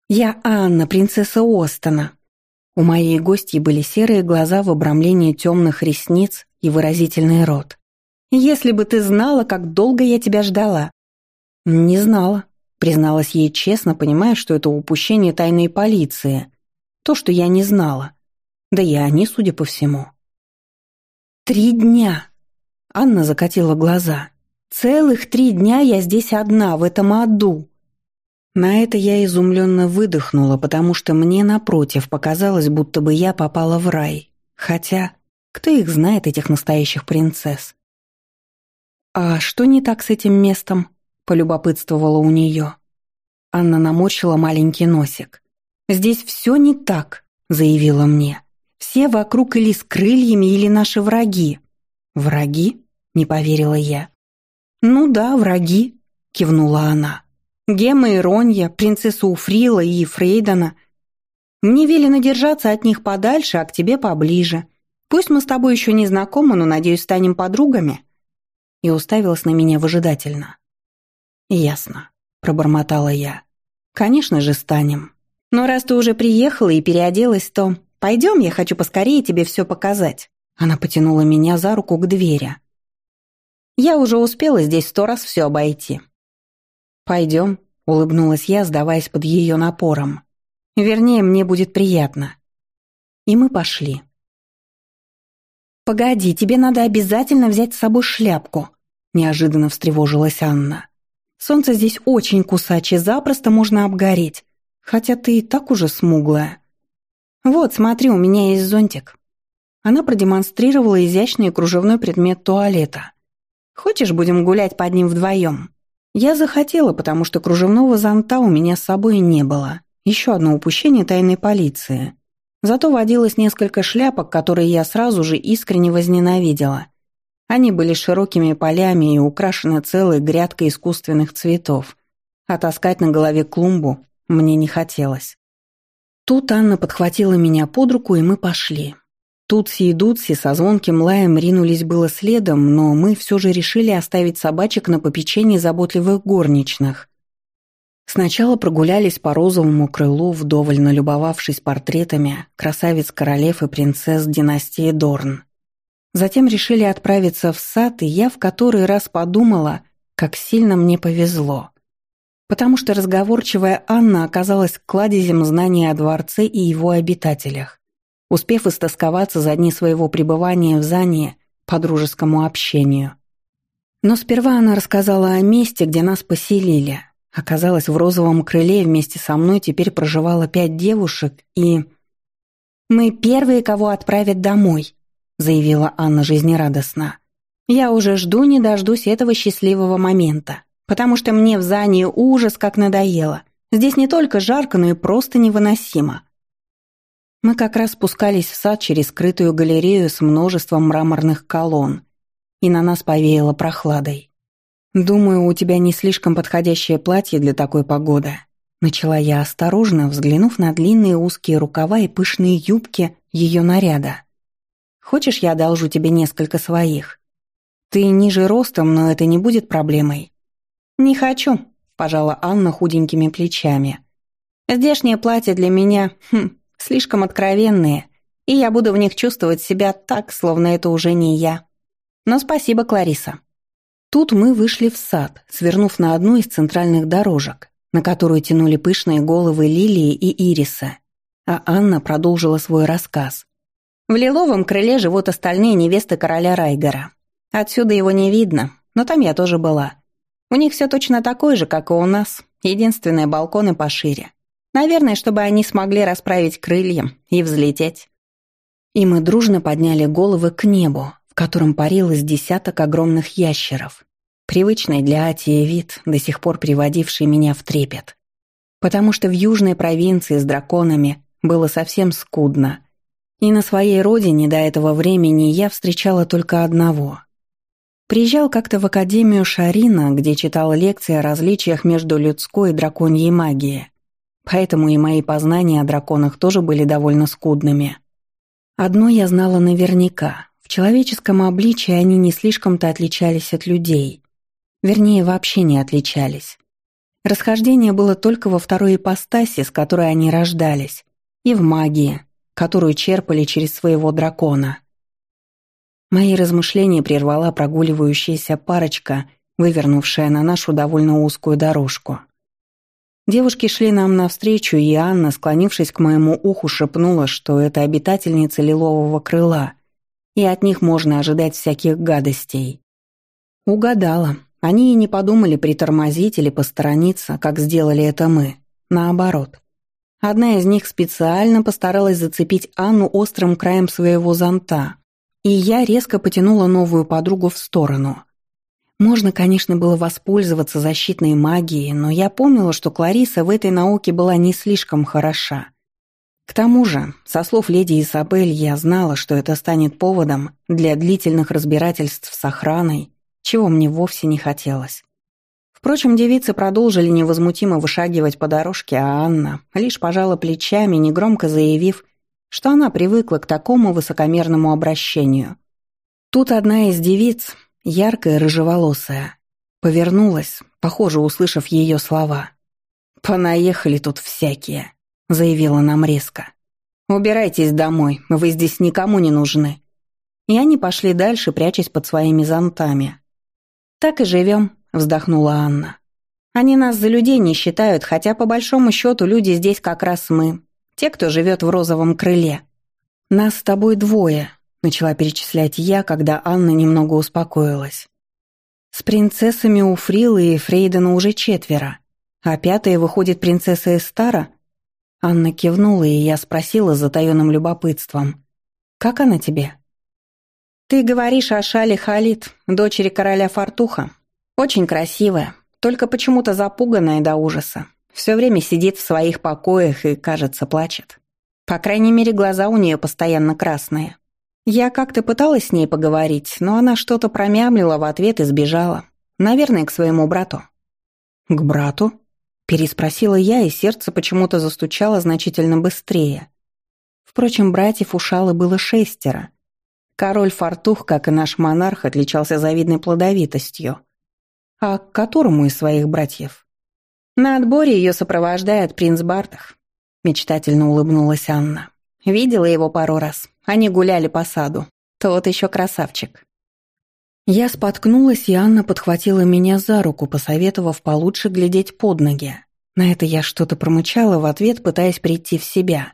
«Я Анна, принцесса Остона». У моей гостьи были серые глаза в обрамлении темных ресниц и выразительный рот. «Если бы ты знала, как долго я тебя ждала». «Не знала», призналась ей честно, понимая, что это упущение тайной полиции. То, что я не знала. Да и они, судя по всему. «Три дня!» Анна закатила глаза. «Целых три дня я здесь одна, в этом аду!» На это я изумленно выдохнула, потому что мне, напротив, показалось, будто бы я попала в рай. Хотя, кто их знает, этих настоящих принцесс? «А что не так с этим местом?» — полюбопытствовала у нее. Анна наморщила маленький носик. «Здесь все не так», — заявила мне. Все вокруг или с крыльями, или наши враги». «Враги?» — не поверила я. «Ну да, враги», — кивнула она. «Гема и Ронья, принцесса Уфрила и Фрейдана. Мне велено держаться от них подальше, а к тебе поближе. Пусть мы с тобой еще не знакомы, но, надеюсь, станем подругами». И уставилась на меня выжидательно. «Ясно», — пробормотала я. «Конечно же станем. Но раз ты уже приехала и переоделась, то «Пойдем, я хочу поскорее тебе все показать». Она потянула меня за руку к двери. «Я уже успела здесь сто раз все обойти». «Пойдем», — улыбнулась я, сдаваясь под ее напором. «Вернее, мне будет приятно». И мы пошли. «Погоди, тебе надо обязательно взять с собой шляпку», — неожиданно встревожилась Анна. «Солнце здесь очень кусачее, запросто можно обгореть, хотя ты и так уже смуглая». «Вот, смотри, у меня есть зонтик». Она продемонстрировала изящный кружевной предмет туалета. «Хочешь, будем гулять под ним вдвоем?» Я захотела, потому что кружевного зонта у меня с собой не было. Еще одно упущение тайной полиции. Зато водилось несколько шляпок, которые я сразу же искренне возненавидела. Они были широкими полями и украшены целой грядкой искусственных цветов. А таскать на голове клумбу мне не хотелось. Тут Анна подхватила меня под руку, и мы пошли. Тутси и Дутси со звонким лаем ринулись было следом, но мы все же решили оставить собачек на попечении заботливых горничных. Сначала прогулялись по розовому крылу, вдоволь налюбовавшись портретами красавиц-королев и принцесс династии Дорн. Затем решили отправиться в сад, и я в который раз подумала, как сильно мне повезло потому что разговорчивая Анна оказалась кладезем знаний о дворце и его обитателях, успев истосковаться за дни своего пребывания в Зане по дружескому общению. Но сперва она рассказала о месте, где нас поселили. Оказалось, в розовом крыле вместе со мной теперь проживало пять девушек, и... «Мы первые, кого отправят домой», — заявила Анна жизнерадостно. «Я уже жду не дождусь этого счастливого момента» потому что мне в Зании ужас как надоело. Здесь не только жарко, но и просто невыносимо. Мы как раз спускались в сад через скрытую галерею с множеством мраморных колонн, и на нас повеяло прохладой. «Думаю, у тебя не слишком подходящее платье для такой погоды», начала я осторожно, взглянув на длинные узкие рукава и пышные юбки ее наряда. Хочешь, я одолжу тебе несколько своих? Ты ниже ростом, но это не будет проблемой. Не хочу, пожала Анна худенькими плечами. Здешние платья для меня, хм, слишком откровенные, и я буду в них чувствовать себя так, словно это уже не я. Но спасибо, Клариса. Тут мы вышли в сад, свернув на одну из центральных дорожек, на которую тянули пышные головы лилии и ириса. А Анна продолжила свой рассказ. В лиловом крыле живут остальные невесты короля Райгера. Отсюда его не видно, но там я тоже была. У них все точно такое же, как и у нас, единственные балконы пошире. Наверное, чтобы они смогли расправить крылья и взлететь. И мы дружно подняли головы к небу, в котором парилось десяток огромных ящеров. Привычный для Атии вид, до сих пор приводивший меня в трепет. Потому что в южной провинции с драконами было совсем скудно. И на своей родине до этого времени я встречала только одного. Приезжал как-то в Академию Шарина, где читал лекции о различиях между людской и драконьей магией. Поэтому и мои познания о драконах тоже были довольно скудными. Одно я знала наверняка. В человеческом обличии они не слишком-то отличались от людей. Вернее, вообще не отличались. Расхождение было только во второй ипостаси, с которой они рождались, и в магии, которую черпали через своего дракона. Мои размышления прервала прогуливающаяся парочка, вывернувшая на нашу довольно узкую дорожку. Девушки шли нам навстречу, и Анна, склонившись к моему уху, шепнула, что это обитательницы лилового крыла, и от них можно ожидать всяких гадостей. Угадала. Они и не подумали притормозить или посторониться, как сделали это мы. Наоборот. Одна из них специально постаралась зацепить Анну острым краем своего зонта, и я резко потянула новую подругу в сторону. Можно, конечно, было воспользоваться защитной магией, но я помнила, что Клариса в этой науке была не слишком хороша. К тому же, со слов леди Изабель, я знала, что это станет поводом для длительных разбирательств с охраной, чего мне вовсе не хотелось. Впрочем, девицы продолжили невозмутимо вышагивать по дорожке, а Анна лишь пожала плечами, негромко заявив, что она привыкла к такому высокомерному обращению. Тут одна из девиц, яркая рыжеволосая. Повернулась, похоже, услышав ее слова. «Понаехали тут всякие», — заявила нам резко. «Убирайтесь домой, вы здесь никому не нужны». И они пошли дальше, прячась под своими зонтами. «Так и живем», — вздохнула Анна. «Они нас за людей не считают, хотя по большому счету люди здесь как раз мы, те, кто живет в розовом крыле. Нас с тобой двое, начала перечислять я, когда Анна немного успокоилась. С принцессами у Фрилы и Фрейдена уже четверо, а пятая выходит принцесса Эстара. Анна кивнула, и я спросила с затаённым любопытством. «Как она тебе?» «Ты говоришь о Шале Халид, дочери короля Фартуха. Очень красивая, только почему-то запуганная до ужаса. Все время сидит в своих покоях и, кажется, плачет. По крайней мере, глаза у нее постоянно красные. Я как-то пыталась с ней поговорить, но она что-то промямлила в ответ и сбежала. Наверное, к своему брату. «К брату?» – переспросила я, и сердце почему-то застучало значительно быстрее. Впрочем, братьев у Шалы было шестеро. Король Фартух, как и наш монарх, отличался завидной плодовитостью. А к которому из своих братьев? На отборе ее сопровождает принц Бартах. Мечтательно улыбнулась Анна. Видела его пару раз. Они гуляли по саду. Тот еще красавчик. Я споткнулась, и Анна подхватила меня за руку, посоветовав получше глядеть под ноги. На это я что-то промычала в ответ, пытаясь прийти в себя.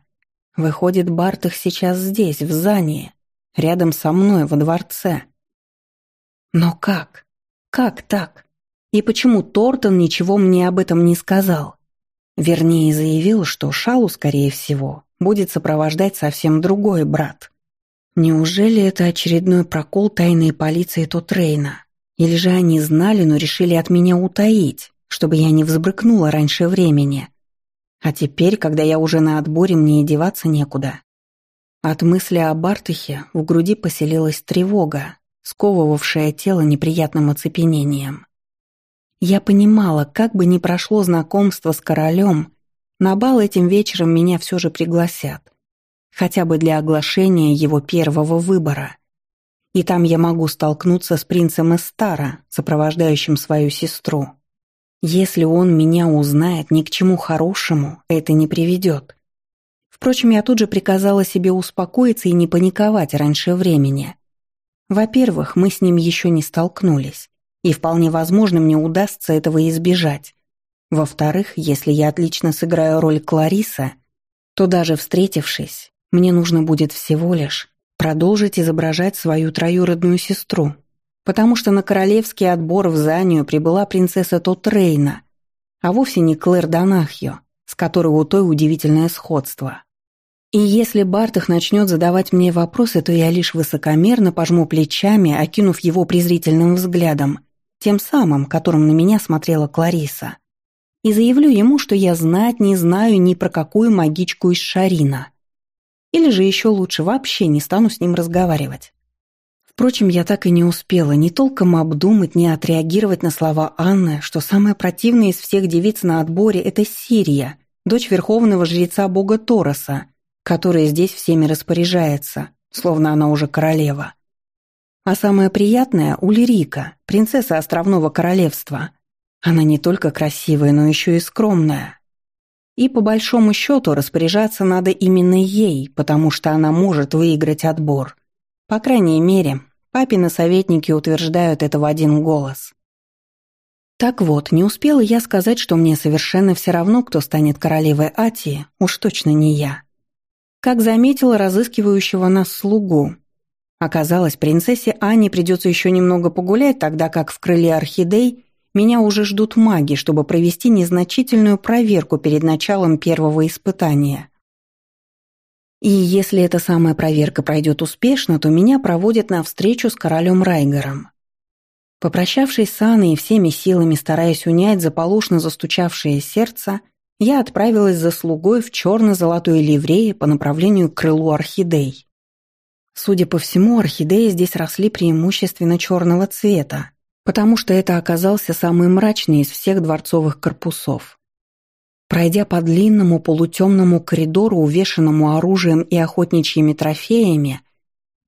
Выходит, Бартых сейчас здесь, в Зании, рядом со мной, во дворце. Но как? Как так? И почему Тортон ничего мне об этом не сказал? Вернее, заявил, что Шалу, скорее всего, будет сопровождать совсем другой брат. Неужели это очередной прокол тайной полиции Тотрейна? Или же они знали, но решили от меня утаить, чтобы я не взбрыкнула раньше времени? А теперь, когда я уже на отборе, мне и деваться некуда. От мысли о Бартухе в груди поселилась тревога, сковывавшая тело неприятным оцепенением. Я понимала, как бы ни прошло знакомство с королем, на бал этим вечером меня все же пригласят. хотя бы для оглашения его первого выбора. И там я могу столкнуться с принцем Эстара, сопровождающим свою сестру. Если он меня узнает, ни к чему хорошему это не приведет. Впрочем, я тут же приказала себе успокоиться и не паниковать раньше времени. Во-первых, мы с ним еще не столкнулись, и вполне возможно мне удастся этого избежать. Во-вторых, если я отлично сыграю роль Клариса, то даже встретившись, мне нужно будет всего лишь продолжить изображать свою троюродную сестру, потому что на королевский отбор в Занию прибыла принцесса Тотрейна, а вовсе не Клэр Донахьо, с которой у той удивительное сходство. И если Бартах начнет задавать мне вопросы, то я лишь высокомерно пожму плечами, окинув его презрительным взглядом, тем самым, которым на меня смотрела Клариса, и заявлю ему, что я знать не знаю ни про какую магичку из Шарина – или же еще лучше, вообще не стану с ним разговаривать. Впрочем, я так и не успела ни толком обдумать, ни отреагировать на слова Анны, что самая противная из всех девиц на отборе – это Сирия, дочь верховного жреца бога Тороса, которая здесь всеми распоряжается, словно она уже королева. А самое приятное – Улирика, принцесса островного королевства. Она не только красивая, но еще и скромная. И по большому счету распоряжаться надо именно ей, потому что она может выиграть отбор. По крайней мере, папины советники утверждают это в один голос. Так вот, не успела я сказать, что мне совершенно все равно, кто станет королевой Атии, уж точно не я. Как заметила разыскивающего нас слугу. Оказалось, принцессе Ане придется еще немного погулять, тогда как в крыле орхидей меня уже ждут маги, чтобы провести незначительную проверку перед началом первого испытания. И если эта самая проверка пройдет успешно, то меня проводят на встречу с королем Райгером. Попрощавшись с Анной и всеми силами стараясь унять заполошно застучавшее сердце, я отправилась за слугой в черно-золотой ливрее по направлению к крылу орхидей. Судя по всему, орхидеи здесь росли преимущественно черного цвета, потому что это оказался самый мрачный из всех дворцовых корпусов. Пройдя по длинному полутемному коридору, увешанному оружием и охотничьими трофеями,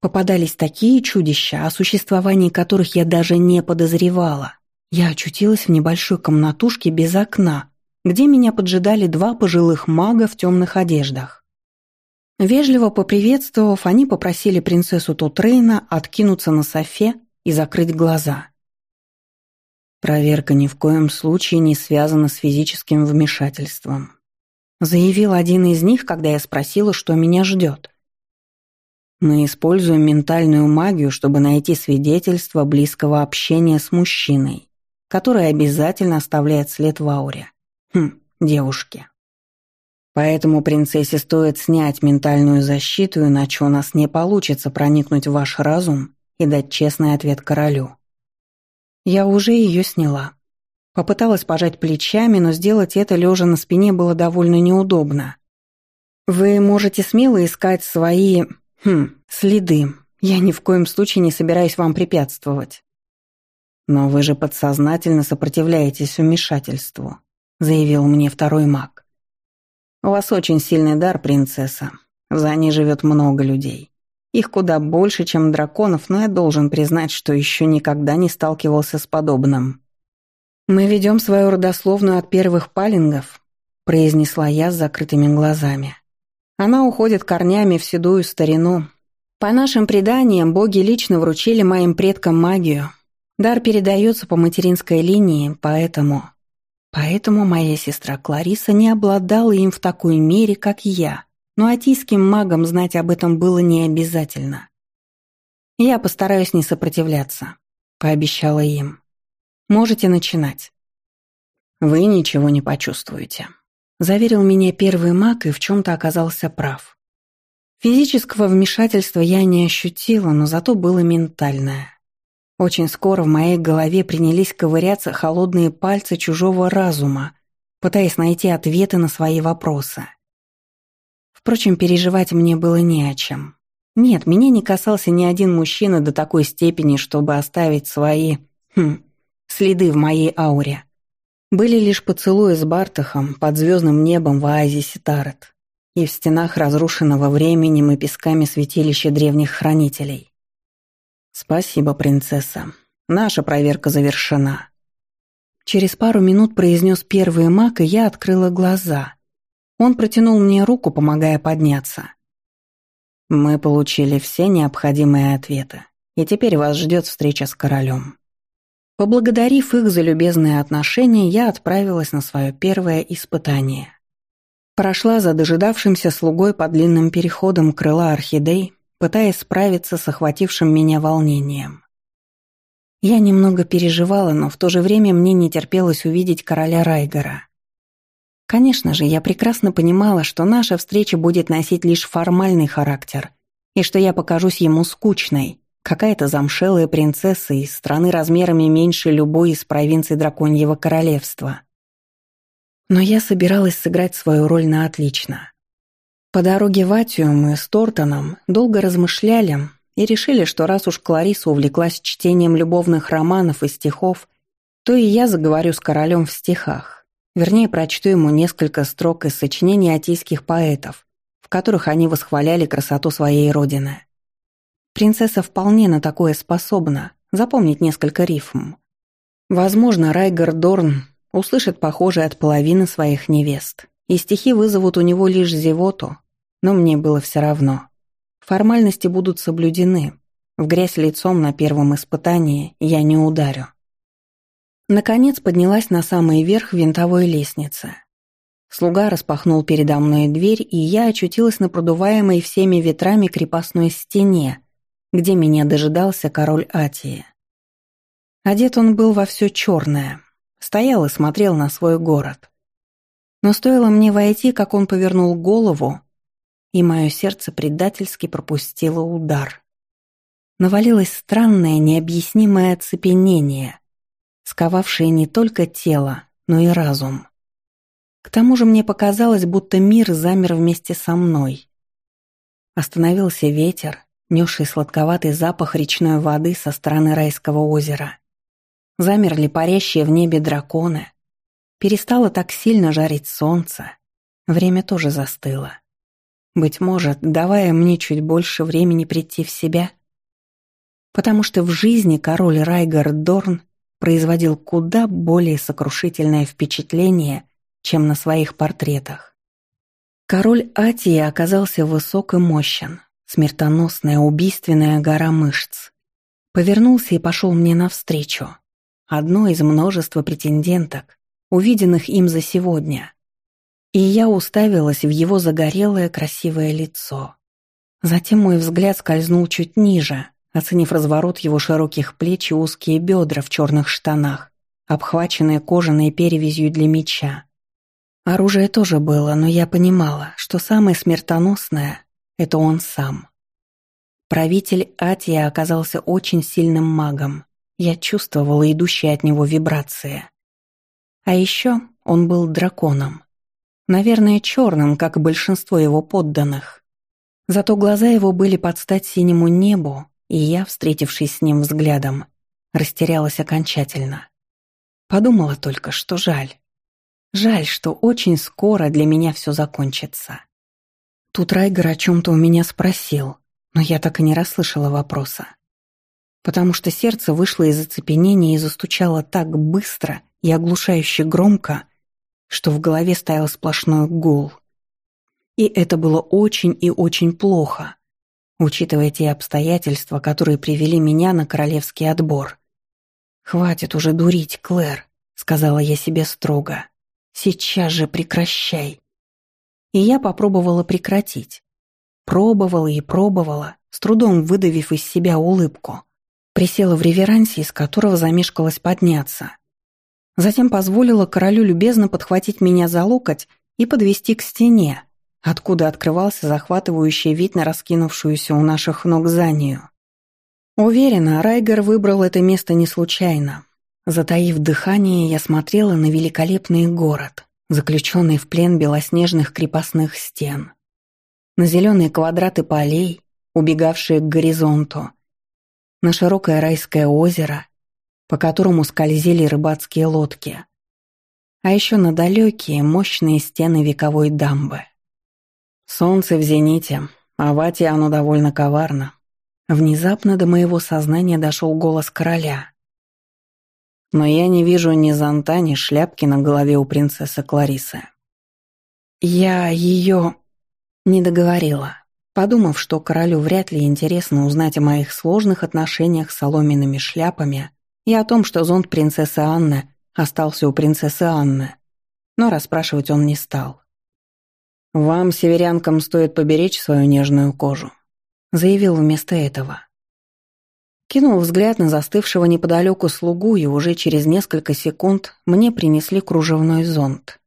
попадались такие чудища, о существовании которых я даже не подозревала. Я очутилась в небольшой комнатушке без окна, где меня поджидали два пожилых мага в темных одеждах. Вежливо поприветствовав, они попросили принцессу Тутрейна откинуться на софе и закрыть глаза. Проверка ни в коем случае не связана с физическим вмешательством. Заявил один из них, когда я спросила, что меня ждет. Мы используем ментальную магию, чтобы найти свидетельство близкого общения с мужчиной, который обязательно оставляет след в ауре. Хм, девушке. Поэтому принцессе стоит снять ментальную защиту, иначе у нас не получится проникнуть в ваш разум и дать честный ответ королю. Я уже ее сняла. Попыталась пожать плечами, но сделать это лежа на спине было довольно неудобно. Вы можете смело искать свои... Хм, следы. Я ни в коем случае не собираюсь вам препятствовать. Но вы же подсознательно сопротивляетесь вмешательству, заявил мне второй маг. У вас очень сильный дар, принцесса. За ней живет много людей. Их куда больше, чем драконов, но я должен признать, что еще никогда не сталкивался с подобным. «Мы ведем свою родословную от первых палингов», — произнесла я с закрытыми глазами. «Она уходит корнями в седую старину. По нашим преданиям, боги лично вручили моим предкам магию. Дар передается по материнской линии, поэтому...» Поэтому моя сестра Клариса не обладала им в такой мере, как я но атийским магам знать об этом было не обязательно. «Я постараюсь не сопротивляться», — пообещала им. «Можете начинать». «Вы ничего не почувствуете», — заверил меня первый маг и в чем-то оказался прав. Физического вмешательства я не ощутила, но зато было ментальное. Очень скоро в моей голове принялись ковыряться холодные пальцы чужого разума, пытаясь найти ответы на свои вопросы. Впрочем, переживать мне было не о чем. Нет, меня не касался ни один мужчина до такой степени, чтобы оставить свои... Хм, следы в моей ауре. Были лишь поцелуи с Бартахом под звездным небом в оазисе Тарет. и в стенах разрушенного временем и песками святилища древних хранителей. «Спасибо, принцесса. Наша проверка завершена». Через пару минут произнес первый маг, и я открыла глаза. Он протянул мне руку, помогая подняться. «Мы получили все необходимые ответы, и теперь вас ждет встреча с королем». Поблагодарив их за любезные отношения, я отправилась на свое первое испытание. Прошла за дожидавшимся слугой по длинным переходам крыла орхидей, пытаясь справиться с охватившим меня волнением. Я немного переживала, но в то же время мне не терпелось увидеть короля Райгора. Конечно же, я прекрасно понимала, что наша встреча будет носить лишь формальный характер, и что я покажусь ему скучной, какая-то замшелая принцесса из страны размерами меньше любой из провинций Драконьего Королевства. Но я собиралась сыграть свою роль на отлично. По дороге в Атию мы с Тортоном долго размышляли и решили, что раз уж Клариса увлеклась чтением любовных романов и стихов, то и я заговорю с королем в стихах. Вернее, прочту ему несколько строк из сочинений атийских поэтов, в которых они восхваляли красоту своей родины. Принцесса вполне на такое способна, запомнить несколько рифм. Возможно, Райгар Дорн услышит похожее от половины своих невест, и стихи вызовут у него лишь зевоту, но мне было все равно. Формальности будут соблюдены. В грязь лицом на первом испытании я не ударю. Наконец поднялась на самый верх винтовой лестницы. Слуга распахнул передо мной дверь, и я очутилась на продуваемой всеми ветрами крепостной стене, где меня дожидался король Атии. Одет он был во все черное, Стоял и смотрел на свой город. Но стоило мне войти, как он повернул голову, и мое сердце предательски пропустило удар. Навалилось странное, необъяснимое оцепенение, сковавшее не только тело, но и разум. К тому же мне показалось, будто мир замер вместе со мной. Остановился ветер, несший сладковатый запах речной воды со стороны райского озера. Замерли парящие в небе драконы. Перестало так сильно жарить солнце. Время тоже застыло. Быть может, давая мне чуть больше времени прийти в себя? Потому что в жизни король Райгар Дорн производил куда более сокрушительное впечатление, чем на своих портретах. Король Атии оказался высок и мощен, смертоносная убийственная гора мышц. Повернулся и пошел мне навстречу одной из множества претенденток, увиденных им за сегодня. И я уставилась в его загорелое красивое лицо. Затем мой взгляд скользнул чуть ниже, оценив разворот его широких плеч и узкие бедра в черных штанах, обхваченные кожаной перевязью для меча. Оружие тоже было, но я понимала, что самое смертоносное — это он сам. Правитель Атия оказался очень сильным магом, я чувствовала идущие от него вибрации. А еще он был драконом. Наверное, черным, как и большинство его подданных. Зато глаза его были под стать синему небу, и я, встретившись с ним взглядом, растерялась окончательно. Подумала только, что жаль. Жаль, что очень скоро для меня все закончится. Тут Райгер о чем-то у меня спросил, но я так и не расслышала вопроса потому что сердце вышло из оцепенения и застучало так быстро и оглушающе громко, что в голове стоял сплошной гул. И это было очень и очень плохо, учитывая те обстоятельства, которые привели меня на королевский отбор. «Хватит уже дурить, Клэр», — сказала я себе строго. «Сейчас же прекращай». И я попробовала прекратить. Пробовала и пробовала, с трудом выдавив из себя улыбку. Присела в реверансе, из которого замешкалась подняться. Затем позволила королю любезно подхватить меня за локоть и подвести к стене, откуда открывался захватывающий вид на раскинувшуюся у наших ног Занию. Уверена, Райгер выбрал это место не случайно. Затаив дыхание, я смотрела на великолепный город, заключенный в плен белоснежных крепостных стен. На зеленые квадраты полей, убегавшие к горизонту, на широкое райское озеро, по которому скользили рыбацкие лодки, а еще на далекие мощные стены вековой дамбы. Солнце в зените, а вати оно довольно коварно. Внезапно до моего сознания дошел голос короля. Но я не вижу ни зонта, ни шляпки на голове у принцессы Кларисы. Я ее не договорила, подумав, что королю вряд ли интересно узнать о моих сложных отношениях с соломенными шляпами и о том, что зонт принцессы Анны остался у принцессы Анны. Но расспрашивать он не стал. «Вам, северянкам, стоит поберечь свою нежную кожу», — заявил вместо этого. Кинул взгляд на застывшего неподалеку слугу, и уже через несколько секунд мне принесли кружевной зонт.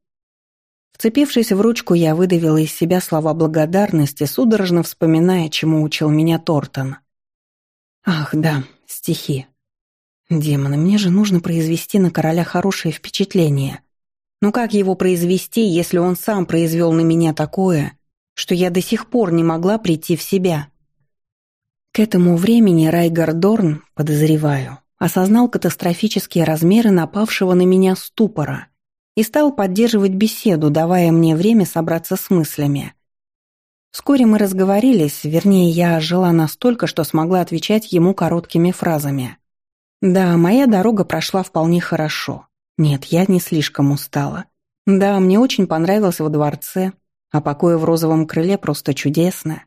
Вцепившись в ручку, я выдавила из себя слова благодарности, судорожно вспоминая, чему учил меня Тортон. «Ах, да, стихи. Демоны, мне же нужно произвести на короля хорошее впечатление. Но как его произвести, если он сам произвел на меня такое, что я до сих пор не могла прийти в себя?» К этому времени Райгар Дорн, подозреваю, осознал катастрофические размеры напавшего на меня ступора и стал поддерживать беседу, давая мне время собраться с мыслями. Вскоре мы разговорились, вернее, я жила настолько, что смогла отвечать ему короткими фразами. Да, моя дорога прошла вполне хорошо. Нет, я не слишком устала. Да, мне очень понравился во дворце, а покои в розовом крыле просто чудесно.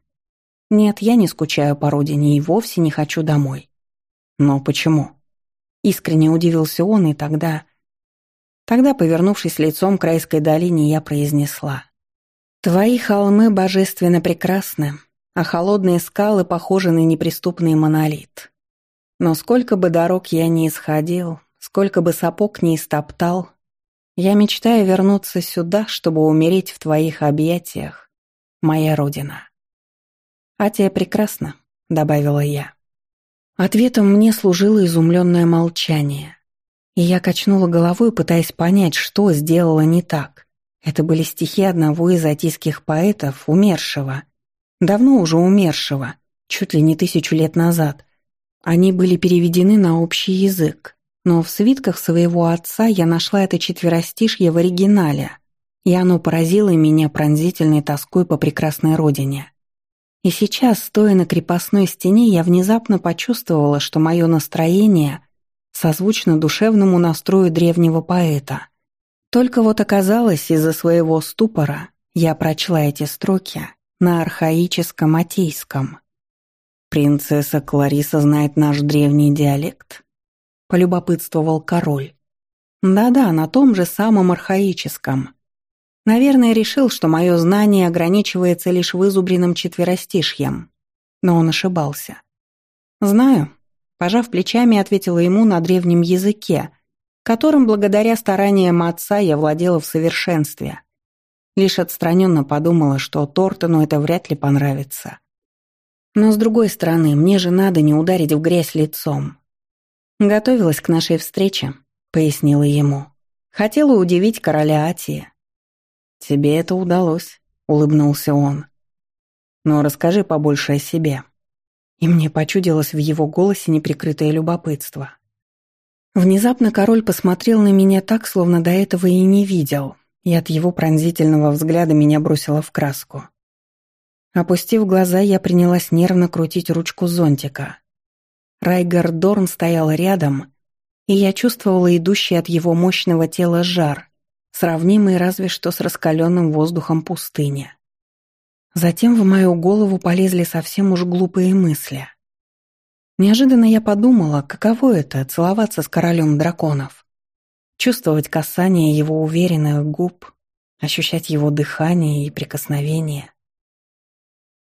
Нет, я не скучаю по родине и вовсе не хочу домой. Но почему? Искренне удивился он, и тогда... Тогда, повернувшись лицом к райской долине, я произнесла. «Твои холмы божественно прекрасны, а холодные скалы похожи на неприступный монолит. Но сколько бы дорог я ни исходил, сколько бы сапог ни истоптал, я мечтаю вернуться сюда, чтобы умереть в твоих объятиях, моя родина». «Атия прекрасна», — добавила я. Ответом мне служило изумленное молчание. И я качнула головой, пытаясь понять, что сделала не так. Это были стихи одного из атийских поэтов, умершего. Давно уже умершего, чуть ли не тысячу лет назад. Они были переведены на общий язык. Но в свитках своего отца я нашла это четверостишье в оригинале, и оно поразило меня пронзительной тоской по прекрасной родине. И сейчас, стоя на крепостной стене, я внезапно почувствовала, что мое настроение созвучно душевному настрою древнего поэта. Только вот оказалось, из-за своего ступора я прочла эти строки на архаическом атейском. «Принцесса Клариса знает наш древний диалект?» — полюбопытствовал король. «Да-да, на том же самом архаическом. Наверное, решил, что мое знание ограничивается лишь вызубренным четверостишьем. Но он ошибался. «Знаю», — пожав плечами, ответила ему на древнем языке, которым благодаря стараниям отца я владела в совершенстве. Лишь отстраненно подумала, что Тортону это вряд ли понравится. Но с другой стороны, мне же надо не ударить в грязь лицом. Готовилась к нашей встрече, пояснила ему. Хотела удивить короля Атии. «Тебе это удалось», — улыбнулся он. «Но расскажи побольше о себе». И мне почудилось в его голосе неприкрытое любопытство. Внезапно король посмотрел на меня так, словно до этого и не видел, и от его пронзительного взгляда меня бросило в краску. Опустив глаза, я принялась нервно крутить ручку зонтика. Райгар Дорн стоял рядом, и я чувствовала идущий от его мощного тела жар, сравнимый разве что с раскаленным воздухом пустыни. Затем в мою голову полезли совсем уж глупые мысли. Неожиданно я подумала, каково это — целоваться с королем драконов. Чувствовать касание его уверенных губ, ощущать его дыхание и прикосновение.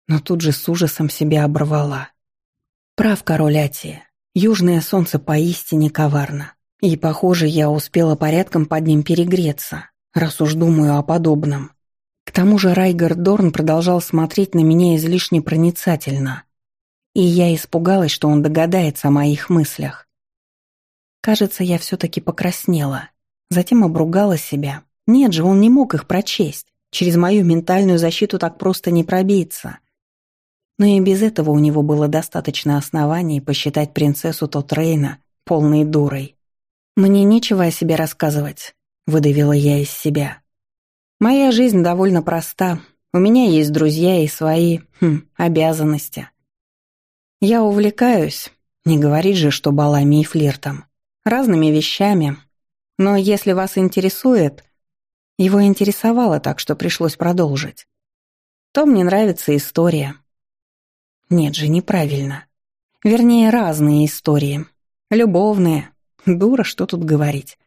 Но тут же с ужасом себя оборвала. Прав король Атия. Южное солнце поистине коварно. И, похоже, я успела порядком под ним перегреться, раз уж думаю о подобном. К тому же Райгар Дорн продолжал смотреть на меня излишне проницательно. И я испугалась, что он догадается о моих мыслях. Кажется, я все-таки покраснела. Затем обругала себя. Нет же, он не мог их прочесть. Через мою ментальную защиту так просто не пробиться. Но и без этого у него было достаточно оснований посчитать принцессу Тотрейна полной дурой. «Мне нечего о себе рассказывать», — выдавила я из себя. «Моя жизнь довольно проста. У меня есть друзья и свои, хм, обязанности. Я увлекаюсь, не говорить же, что балами и флиртом, разными вещами. Но если вас интересует, его интересовало так, что пришлось продолжить. То мне нравится история. Нет же, неправильно. Вернее, разные истории. Любовные. Дура, что тут говорить.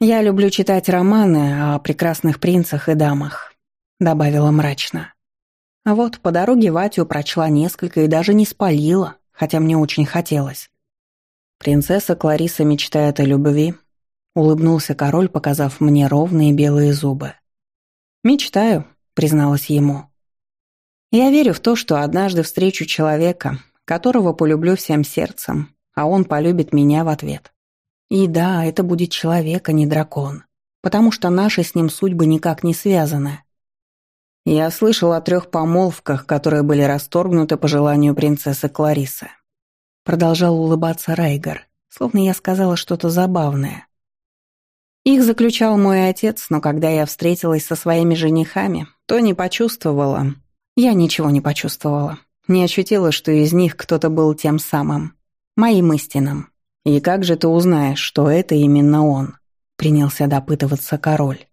Я люблю читать романы о прекрасных принцах и дамах, добавила мрачно. А вот по дороге Ватю прочла несколько и даже не спалила, хотя мне очень хотелось. Принцесса Клариса мечтает о любви, улыбнулся король, показав мне ровные белые зубы. Мечтаю, призналась ему. Я верю в то, что однажды встречу человека, которого полюблю всем сердцем, а он полюбит меня в ответ. И да, это будет человек, а не дракон, потому что наши с ним судьбы никак не связаны. Я слышал о трех помолвках, которые были расторгнуты по желанию принцессы Кларисы. Продолжал улыбаться Райгар, словно я сказала что-то забавное. Их заключал мой отец, но когда я встретилась со своими женихами, то не почувствовала. Я ничего не почувствовала. Не ощутила, что из них кто-то был тем самым, моим истинным. «И как же ты узнаешь, что это именно он?» — принялся допытываться король.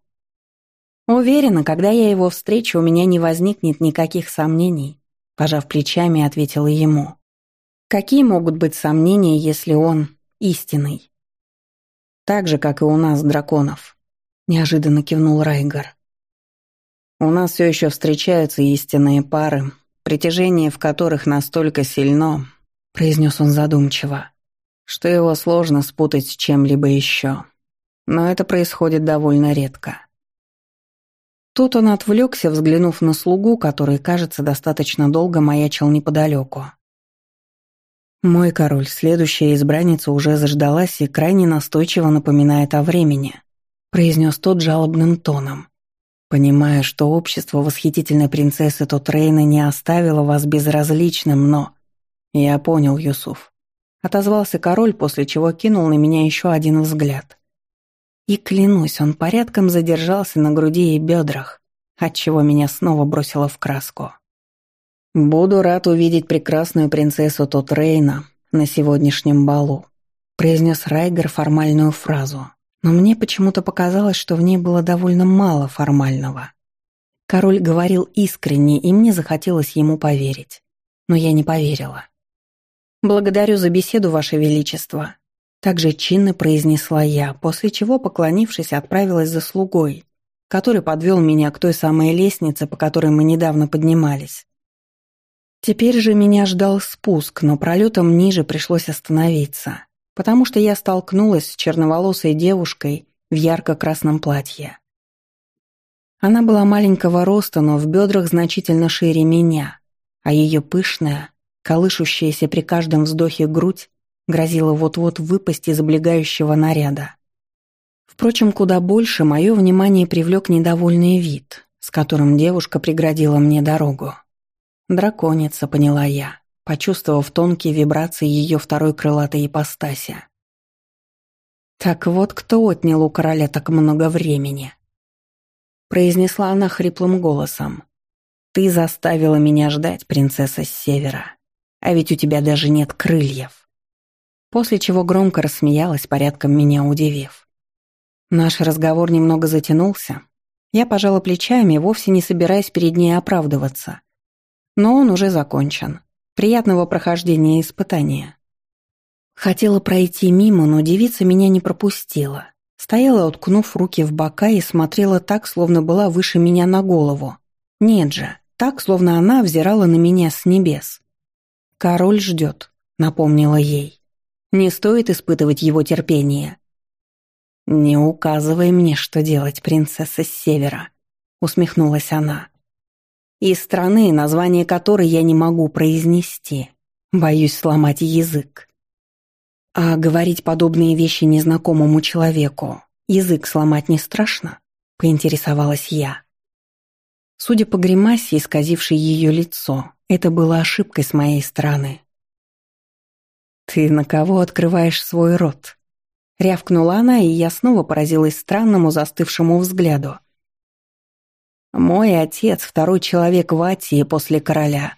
«Уверена, когда я его встречу, у меня не возникнет никаких сомнений», — пожав плечами, ответила ему. «Какие могут быть сомнения, если он истинный?» «Так же, как и у нас, драконов», — неожиданно кивнул Райгар. «У нас все еще встречаются истинные пары, притяжение в которых настолько сильно», — произнес он задумчиво, что его сложно спутать с чем-либо еще. Но это происходит довольно редко. Тут он отвлекся, взглянув на слугу, который, кажется, достаточно долго маячил неподалеку. Мой король, следующая избранница уже заждалась и крайне настойчиво напоминает о времени, произнес тот жалобным тоном. Понимая, что общество восхитительной принцессы Тотрейна не оставило вас безразличным, но... Я понял, Юсуф. Отозвался король, после чего кинул на меня еще один взгляд. И клянусь, он порядком задержался на груди и бедрах, отчего меня снова бросило в краску. «Буду рад увидеть прекрасную принцессу Тотрейна на сегодняшнем балу», произнес Райгер формальную фразу, но мне почему-то показалось, что в ней было довольно мало формального. Король говорил искренне, и мне захотелось ему поверить. Но я не поверила. «Благодарю за беседу, Ваше Величество», — также чинно произнесла я, после чего, поклонившись, отправилась за слугой, который подвел меня к той самой лестнице, по которой мы недавно поднимались. Теперь же меня ждал спуск, но пролетом ниже пришлось остановиться, потому что я столкнулась с черноволосой девушкой в ярко-красном платье. Она была маленького роста, но в бедрах значительно шире меня, а ее пышная, Колышущаяся при каждом вздохе грудь грозила вот-вот выпасть из облегающего наряда. Впрочем, куда больше мое внимание привлек недовольный вид, с которым девушка преградила мне дорогу. Драконица, поняла я, почувствовав тонкие вибрации ее второй крылатой ипостаси. «Так вот кто отнял у короля так много времени?» Произнесла она хриплым голосом. «Ты заставила меня ждать, принцесса с севера. А ведь у тебя даже нет крыльев. После чего громко рассмеялась, порядком меня удивив. Наш разговор немного затянулся. Я пожала плечами, вовсе не собираясь перед ней оправдываться. Но он уже закончен. Приятного прохождения испытания. Хотела пройти мимо, но девица меня не пропустила. Стояла, уткнув руки в бока и смотрела так, словно была выше меня на голову. Нет же, так, словно она взирала на меня с небес. «Король ждет», — напомнила ей. «Не стоит испытывать его терпение». «Не указывай мне, что делать, принцесса с севера», — усмехнулась она. «Из страны, название которой я не могу произнести. Боюсь сломать язык». «А говорить подобные вещи незнакомому человеку язык сломать не страшно?» — поинтересовалась я. Судя по гримасе, исказившей ее лицо, это было ошибкой с моей стороны. «Ты на кого открываешь свой рот?» Рявкнула она, и я снова поразилась странному застывшему взгляду. Мой отец — второй человек в Атии после короля.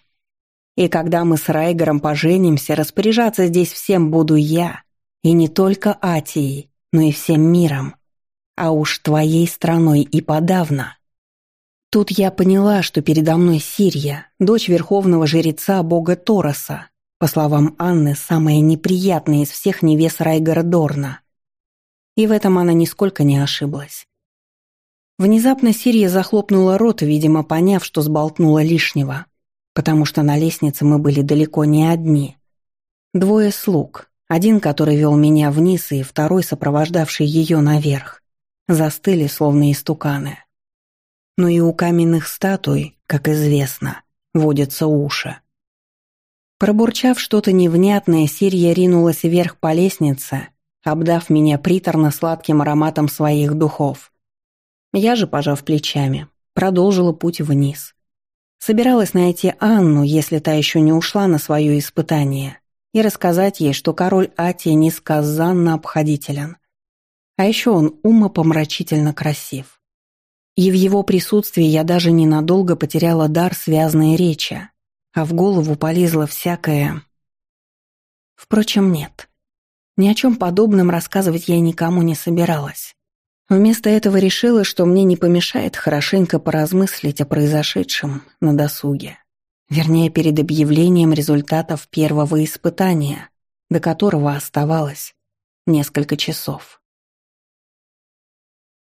И когда мы с Райгером поженимся, распоряжаться здесь всем буду я. И не только Атией, но и всем миром. А уж твоей страной и подавно. Тут я поняла, что передо мной Сирия, дочь верховного жреца бога Тороса, по словам Анны, самая неприятная из всех невест Райгера Дорна. И в этом она нисколько не ошиблась. Внезапно Сирия захлопнула рот, видимо, поняв, что сболтнула лишнего, потому что на лестнице мы были далеко не одни. Двое слуг, один, который вел меня вниз, и второй, сопровождавший ее наверх, застыли, словно истуканы. Но и у каменных статуй, как известно, водятся уши. Пробурчав что-то невнятное, Сирия ринулась вверх по лестнице, обдав меня приторно-сладким ароматом своих духов. Я же, пожав плечами, продолжила путь вниз. Собиралась найти Анну, если та еще не ушла на свое испытание, и рассказать ей, что король Атия несказанно обходителен. А еще он умопомрачительно красив. И в его присутствии я даже ненадолго потеряла дар связной речи, а в голову полезло всякое... Впрочем, нет. Ни о чем подобном рассказывать я никому не собиралась. Вместо этого решила, что мне не помешает хорошенько поразмыслить о произошедшем на досуге. Вернее, перед объявлением результатов первого испытания, до которого оставалось несколько часов.